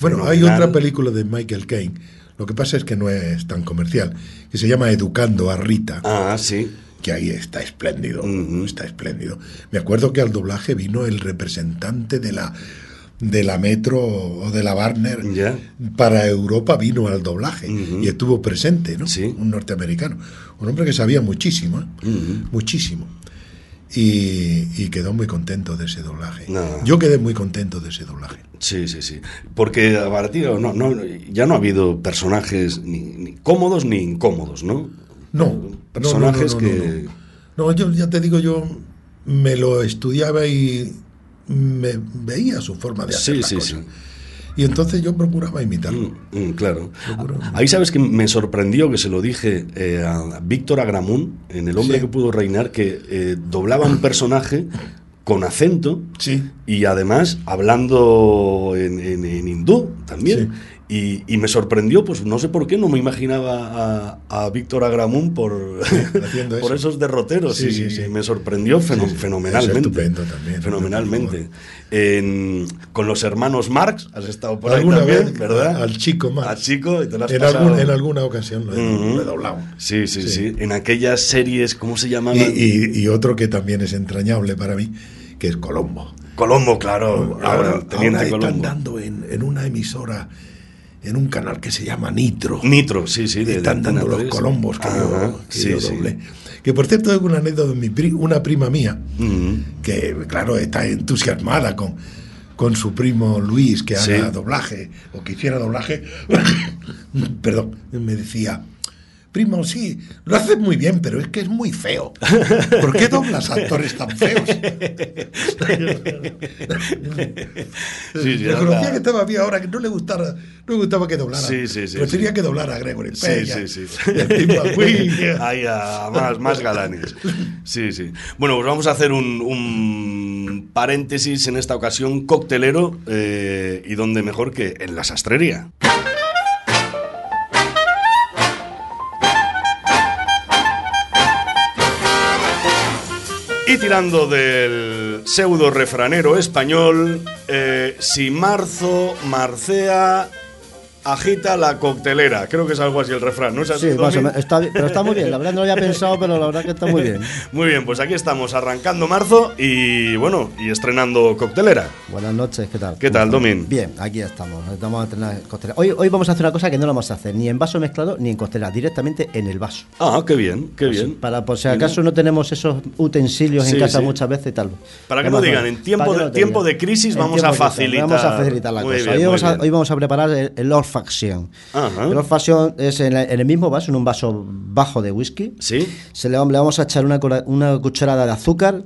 Bueno, hay otra película de Michael Caine. Lo que pasa es que no es tan comercial, que se llama Educando a Rita. Ah, sí. Que ahí está espléndido, está espléndido. Me acuerdo que al doblaje vino el representante de la de la Metro o de la Warner Ya. para Europa vino al doblaje y estuvo presente, ¿no? Sí. Un norteamericano, un hombre que sabía muchísimo, ¿eh? muchísimo. Y, y quedó muy contento de ese doblaje. No. Yo quedé muy contento de ese doblaje. Sí, sí, sí. Porque para ti no, no, ya no ha habido personajes ni, ni cómodos ni incómodos, ¿no? No, Personajes no, no, que. No, yo ya te digo, yo me lo estudiaba y me veía su forma de hacer Sí, la sí, cosa. sí. Y entonces yo procuraba imitarlo. Mm, claro. Ahí sabes que me sorprendió que se lo dije eh, a Víctor Agramun, en El hombre Sí. que pudo reinar, que eh, doblaba un personaje con acento y además hablando en, en- en hindú también. Y, y me sorprendió, pues no sé por qué, no me imaginaba a, a Víctor Agramun por, haciendo por eso. esos derroteros. Sí, y, sí, sí. me sorprendió feno- Sí, sí. fenomenalmente. Es estupendo también. Fenomenalmente. En- con los hermanos Marx has estado por ahí Alguna también, vez, ¿verdad? al chico Marx. Al chico, y te lo has En, pasado. algún- en alguna ocasión lo he, lo he doblado. Sí, sí, sí, En aquellas series, ¿cómo se llamaban? Y, y- otro que también es entrañable para mí, que es Colombo. Colombo, claro. Ahora, teniente ahora están dando en, en una emisora, en un canal que se llama Nitro. Nitro, sí, sí. de- están dando los 3. colombos que Ajá, yo, que sí, yo sí. doblé. Que por cierto, tengo una anécdota de mi pri- una prima mía, que claro, está entusiasmada con, con su primo Luis, que Sí. haga doblaje, o que hiciera doblaje. Perdón, me decía. Primo, sí, lo haces muy bien, pero es que es muy feo. ¿Por qué doblas actores tan feos? Sí, sí, Reconocía anda. que estaba bien ahora, que no le gustara, no le gustaba que doblara. Sí, sí, sí, Prefería sí. que doblara a Gregory Sí, Peña. sí, sí. y a Tim McQueen. Ahí a más, más galanes. Sí, sí. Bueno, pues vamos a hacer un, un paréntesis en esta ocasión coctelero eh, y donde mejor que en la sastrería. Y tirando del pseudo refranero español, eh, si marzo marcea, agita la coctelera. Creo que es algo así el refrán, ¿no es así? Sí, más o menos, está pero está muy bien. La verdad no lo había pensado, pero la verdad que está muy bien. Muy bien, pues aquí estamos arrancando marzo y bueno, y estrenando coctelera. Buenas noches, ¿qué tal? ¿Qué tal, Domin? Bien, aquí estamos. Estamos a entrenar costelera. Hoy, hoy vamos a hacer una cosa que no la vamos a hacer ni en vaso mezclado ni en costelera, directamente en el vaso. Ah, qué bien, qué bien. Para por si acaso no tenemos esos utensilios Sí, en casa sí. muchas veces y tal. Para que Vamos no digan, en tiempo de- tiempo crisis En vamos a tiempo facilitar. Vamos a facilitar la Muy cosa. bien, hoy, vamos a, bien. hoy vamos a preparar el, el Faction. Ajá. Faction es en, la- en el mismo vaso, en un vaso bajo de whisky. Sí. Se le, le vamos a echar una, una cucharada de azúcar.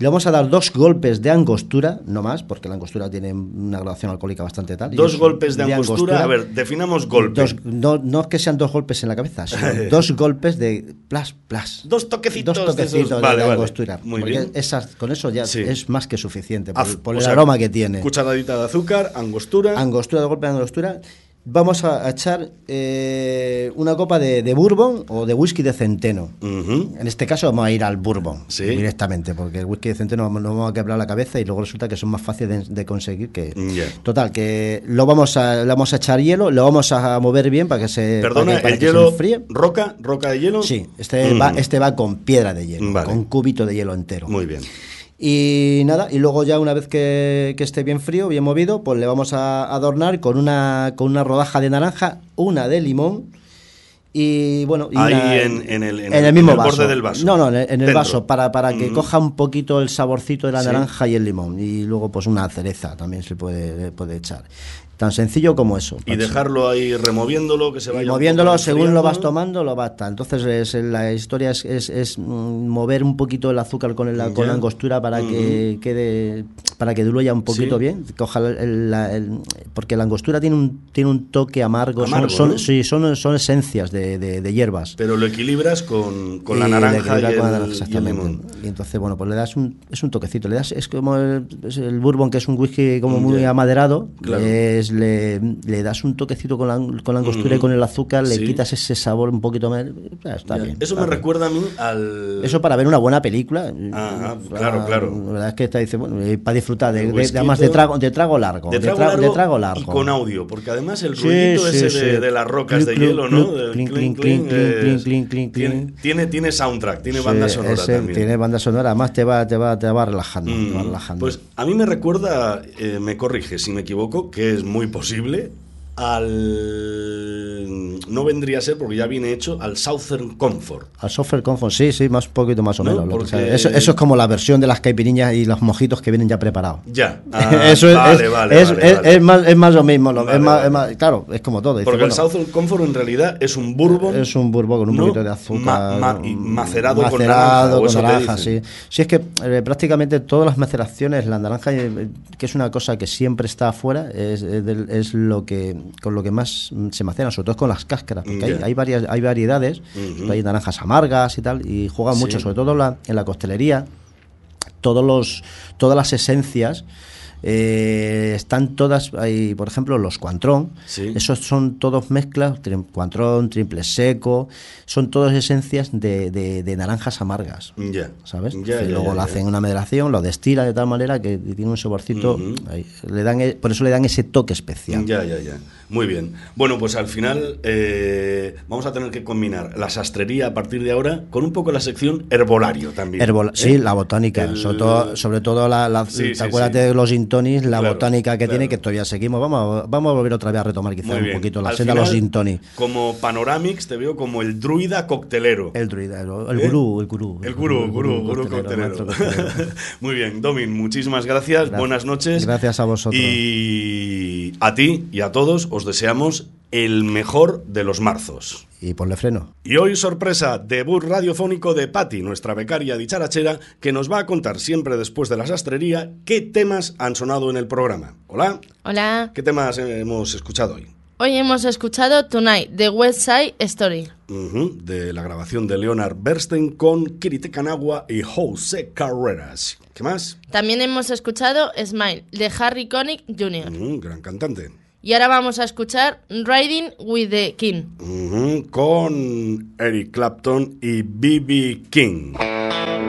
Y le vamos a dar dos golpes de angostura, no más, porque la angostura tiene una graduación alcohólica bastante tal. Dos es- golpes de angostura. A ver, definamos golpe. Dos- no, no es que sean dos golpes en la cabeza, sino dos golpes de plas, plas. Dos toquecitos, Dos de toquecitos esos. de, Vale, de vale. angostura. Muy porque bien. esas- con eso ya Sí. es más que suficiente, por, por el sea, aroma que tiene. Cucharadita de azúcar, angostura. Angostura, de golpe de angostura. Vamos a echar eh, una copa de, de bourbon o de whisky de centeno. En este caso vamos a ir al bourbon directamente, porque el whisky de centeno nos vamos a quebrar la cabeza y luego resulta que son más fáciles de, de conseguir que... Total, que lo vamos a, le vamos a echar hielo, lo vamos a mover bien para que se... Perdona, para que- para el que se hielo. enfríe. ¿Roca? ¿Roca de hielo? Sí, este, Mm. va, este va con piedra de hielo, Vale. con un cubito de hielo entero. Muy bien. Y nada, y luego ya una vez que, que esté bien frío, bien movido, pues le vamos a adornar con una, con una rodaja de naranja, una de limón y bueno... y Ahí una- en- en el- en en el- mismo el vaso. borde del vaso. No, no, en el, Dentro. vaso, para, para que Mm. coja un poquito el saborcito de la Sí. naranja y el limón. Y luego pues una cereza también se puede, puede echar. Tan sencillo como eso. Y dejarlo ahí removiéndolo, que se vaya. Y moviéndolo según lo vas tomando, lo vas tal. Entonces es- la historia es, es- es, mm, mover un poquito el azúcar con, el- con la angostura para que quede para que diluya un poquito Sí. bien. Coja el- la- el- porque la angostura tiene un tiene un toque amargo. Son- Amargo, son, ¿no? sí, son, son esencias de, de- de hierbas. Pero lo equilibras con, con la Y naranja le y con la naranja, y el exactamente. limón. Y entonces, bueno, pues le das un, es un toquecito, le das, es como el, es bourbon, que es un whisky como muy Ya. amaderado, Claro. es, le, le das un toquecito con la, con la angostura y con el azúcar, le Sí. quitas ese sabor un poquito más, está bien. Eso está me bien. recuerda a mí al. Eso para ver una buena película. Ah, claro, claro. La verdad es que está, dice, bueno, eh, para disfrutar de, además de trago, de trago largo. De trago, tra- largo de trago largo. y con audio, porque además el ruidito sí, ese sí. de, de las rocas de hielo, ¿no? tiene, tiene, soundtrack, tiene banda sonora ese también. Tiene banda sonora, además te va, te va, te va relajando. te va Mm, relajando. Pues a mí me recuerda, eh, me corrige si me equivoco, que es muy posible al no vendría a ser porque ya viene hecho al Southern Comfort. Al software comfort, sí, sí, más poquito más o No, menos. porque-. Eso, eso es como la versión de las caipiriñas y los mojitos que vienen ya preparados. Ya. Ah, eso es, vale, es- vale, es- vale, más, es más lo mismo. lo- Vale, es más- vale. es más- claro, es como todo. dice, Porque el Southern Comfort en realidad es un bourbon. Es un bourbon con un ¿no? poquito de azúcar. Ma- ma- y macerado, con naranja. con eso naranja, sí. Sí, es que eh, prácticamente todas las maceraciones, la naranja, eh, que es una cosa que siempre está afuera, es, es del- es lo que con lo que más se macera, sobre todo con las cáscaras, porque hay, varias hay variedades, hay naranjas amargas y tal, y juegan Sí. mucho, sobre todo la- en la costelería, todos los, todas las esencias. Eh, están todas, hay, por ejemplo, los cuantrón, Sí. esos son todos mezclas, tri- cuantrón, triple seco, son todas esencias de, de- de naranjas amargas, Ya. ¿sabes? Ya, y ya, luego lo hacen una mederación, lo destilan de tal manera que tiene un saborcito, Ujú. ahí, le dan, e- por eso le dan ese toque especial. Ya, ya, ya. Muy bien. Bueno, pues al final eh, vamos a tener que combinar la sastrería a partir de ahora con un poco la sección herbolario también. Herbola- ¿eh? Sí, la botánica, El- sobre todo, sobre todo la, la- Sí, ¿te sí, acuerdas sí. de los gin? La Claro, botánica que claro. tiene, que todavía seguimos. Vamos, a- vamos a volver otra vez a retomar quizá un poquito la Al senda de los gin. Como Panoramix te veo como el druida coctelero. El druida, el, el ¿Eh? gurú, el gurú. El gurú, el gurú, gurú coctelero, coctelero. maestro coctelero. Muy bien, Domin, muchísimas gracias, Gracias. buenas noches. Gracias a vosotros. Y a ti y a todos os deseamos el mejor de los marzos. Y ponle freno. Y hoy sorpresa, debut radiofónico de Patti, nuestra becaria dicharachera, que nos va a contar siempre después de la sastrería qué temas han sonado en el programa. Hola, Hola, ¿qué temas hemos escuchado hoy? hoy hemos escuchado Tonight, The West Side Story. De la grabación de Leonard Bernstein con Kirite Kanagua y Jose Carreras. ¿Qué más? También hemos escuchado Smile, de Harry Connick Jr. Ujú, gran cantante. Y ahora vamos a escuchar Riding with the King. Con Eric Clapton y B.B. King.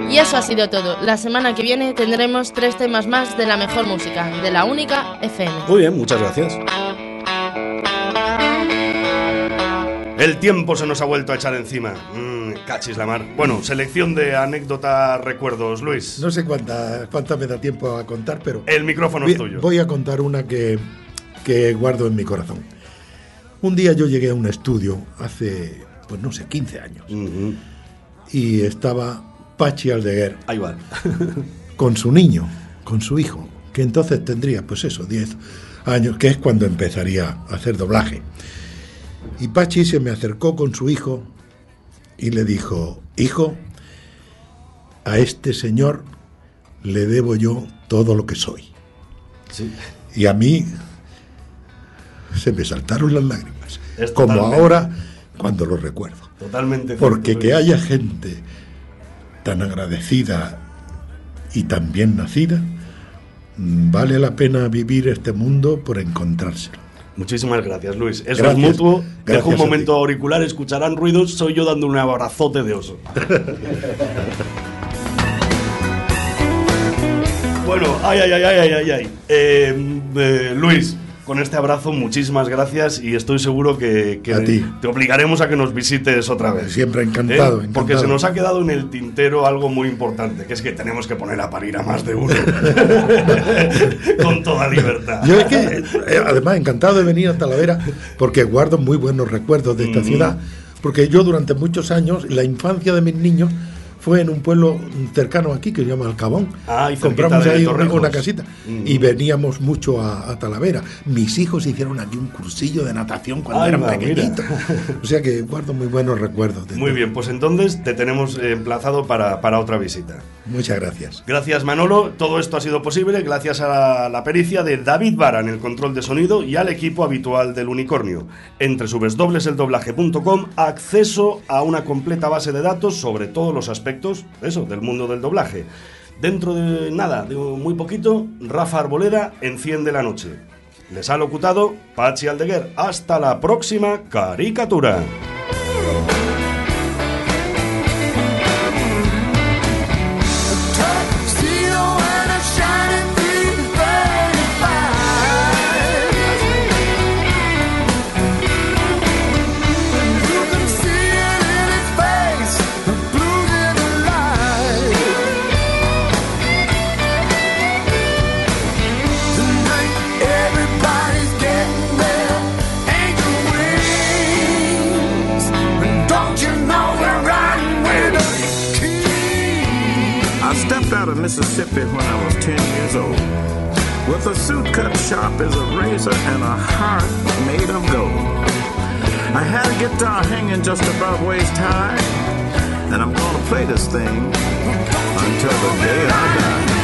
Y eso ha sido todo. La semana que viene tendremos tres temas más de la mejor música, de la única FM. Muy bien, muchas gracias. El tiempo se nos ha vuelto a echar encima. Mm, cachis la mar. Bueno, selección de anécdotas, recuerdos, Luis. No sé cuánta, cuánta me da tiempo a contar, pero... El micrófono voy, es tuyo. Voy a contar una que, que guardo en mi corazón. Un día yo llegué a un estudio hace, pues no sé, 15 años. Y estaba Pachi Aldeguer. Ahí va. con su niño, con su hijo, que entonces tendría, pues eso, 10 años, que es cuando empezaría a hacer doblaje. Y Pachi se me acercó con su hijo y le dijo, hijo, a este señor le debo yo todo lo que soy. Sí. Y a mí se me saltaron las lágrimas, Es como ahora cuando lo recuerdo. Totalmente. Porque que haya gente tan agradecida y tan bien nacida, mm, vale la pena vivir este mundo por encontrárselo. Muchísimas gracias, Luis. Eso Gracias. es mutuo. Dejo un momento auricular, escucharán ruidos. Soy yo dando un abrazote de oso. bueno, ay, ay, ay, ay, ay, ay, ay. Eh, eh, Luis, con este abrazo, muchísimas gracias y estoy seguro que, que A ti. te obligaremos a que nos visites otra vez. Siempre encantado, ¿Eh? encantado. Porque se nos ha quedado en el tintero algo muy importante, que es que tenemos que poner a parir a más de uno. Con toda libertad. Yo es que, eh, además, encantado de venir a Talavera porque guardo muy buenos recuerdos de esta Ujú. ciudad. Porque yo durante muchos años, la infancia de mis niños fue en un pueblo cercano aquí que se llama Alcabón. Ah, y Compramos ahí una, casita y veníamos mucho a, a Talavera. Mis hijos hicieron aquí un cursillo de natación cuando Ay, eran va, mira. pequeñitos. O sea que guardo muy buenos recuerdos. de Muy todo. bien, pues entonces te tenemos eh, emplazado para, para otra visita. Muchas gracias. Gracias Manolo, todo esto ha sido posible gracias a la, pericia de David Vara en el control de sonido y al equipo habitual del Unicornio. Entre subesdobleseldoblaje.com acceso a una completa base de datos sobre todos los aspectos, eso, del mundo del doblaje. Dentro de nada, de muy poquito, Rafa Arboleda enciende la noche. Les ha locutado Pachi Aldeguer. Hasta la próxima caricatura. Mississippi when I was 10 years old. With a suit cut sharp as a razor and a heart made of gold. I had a guitar hanging just above waist high, and I'm gonna play this thing until the day I die.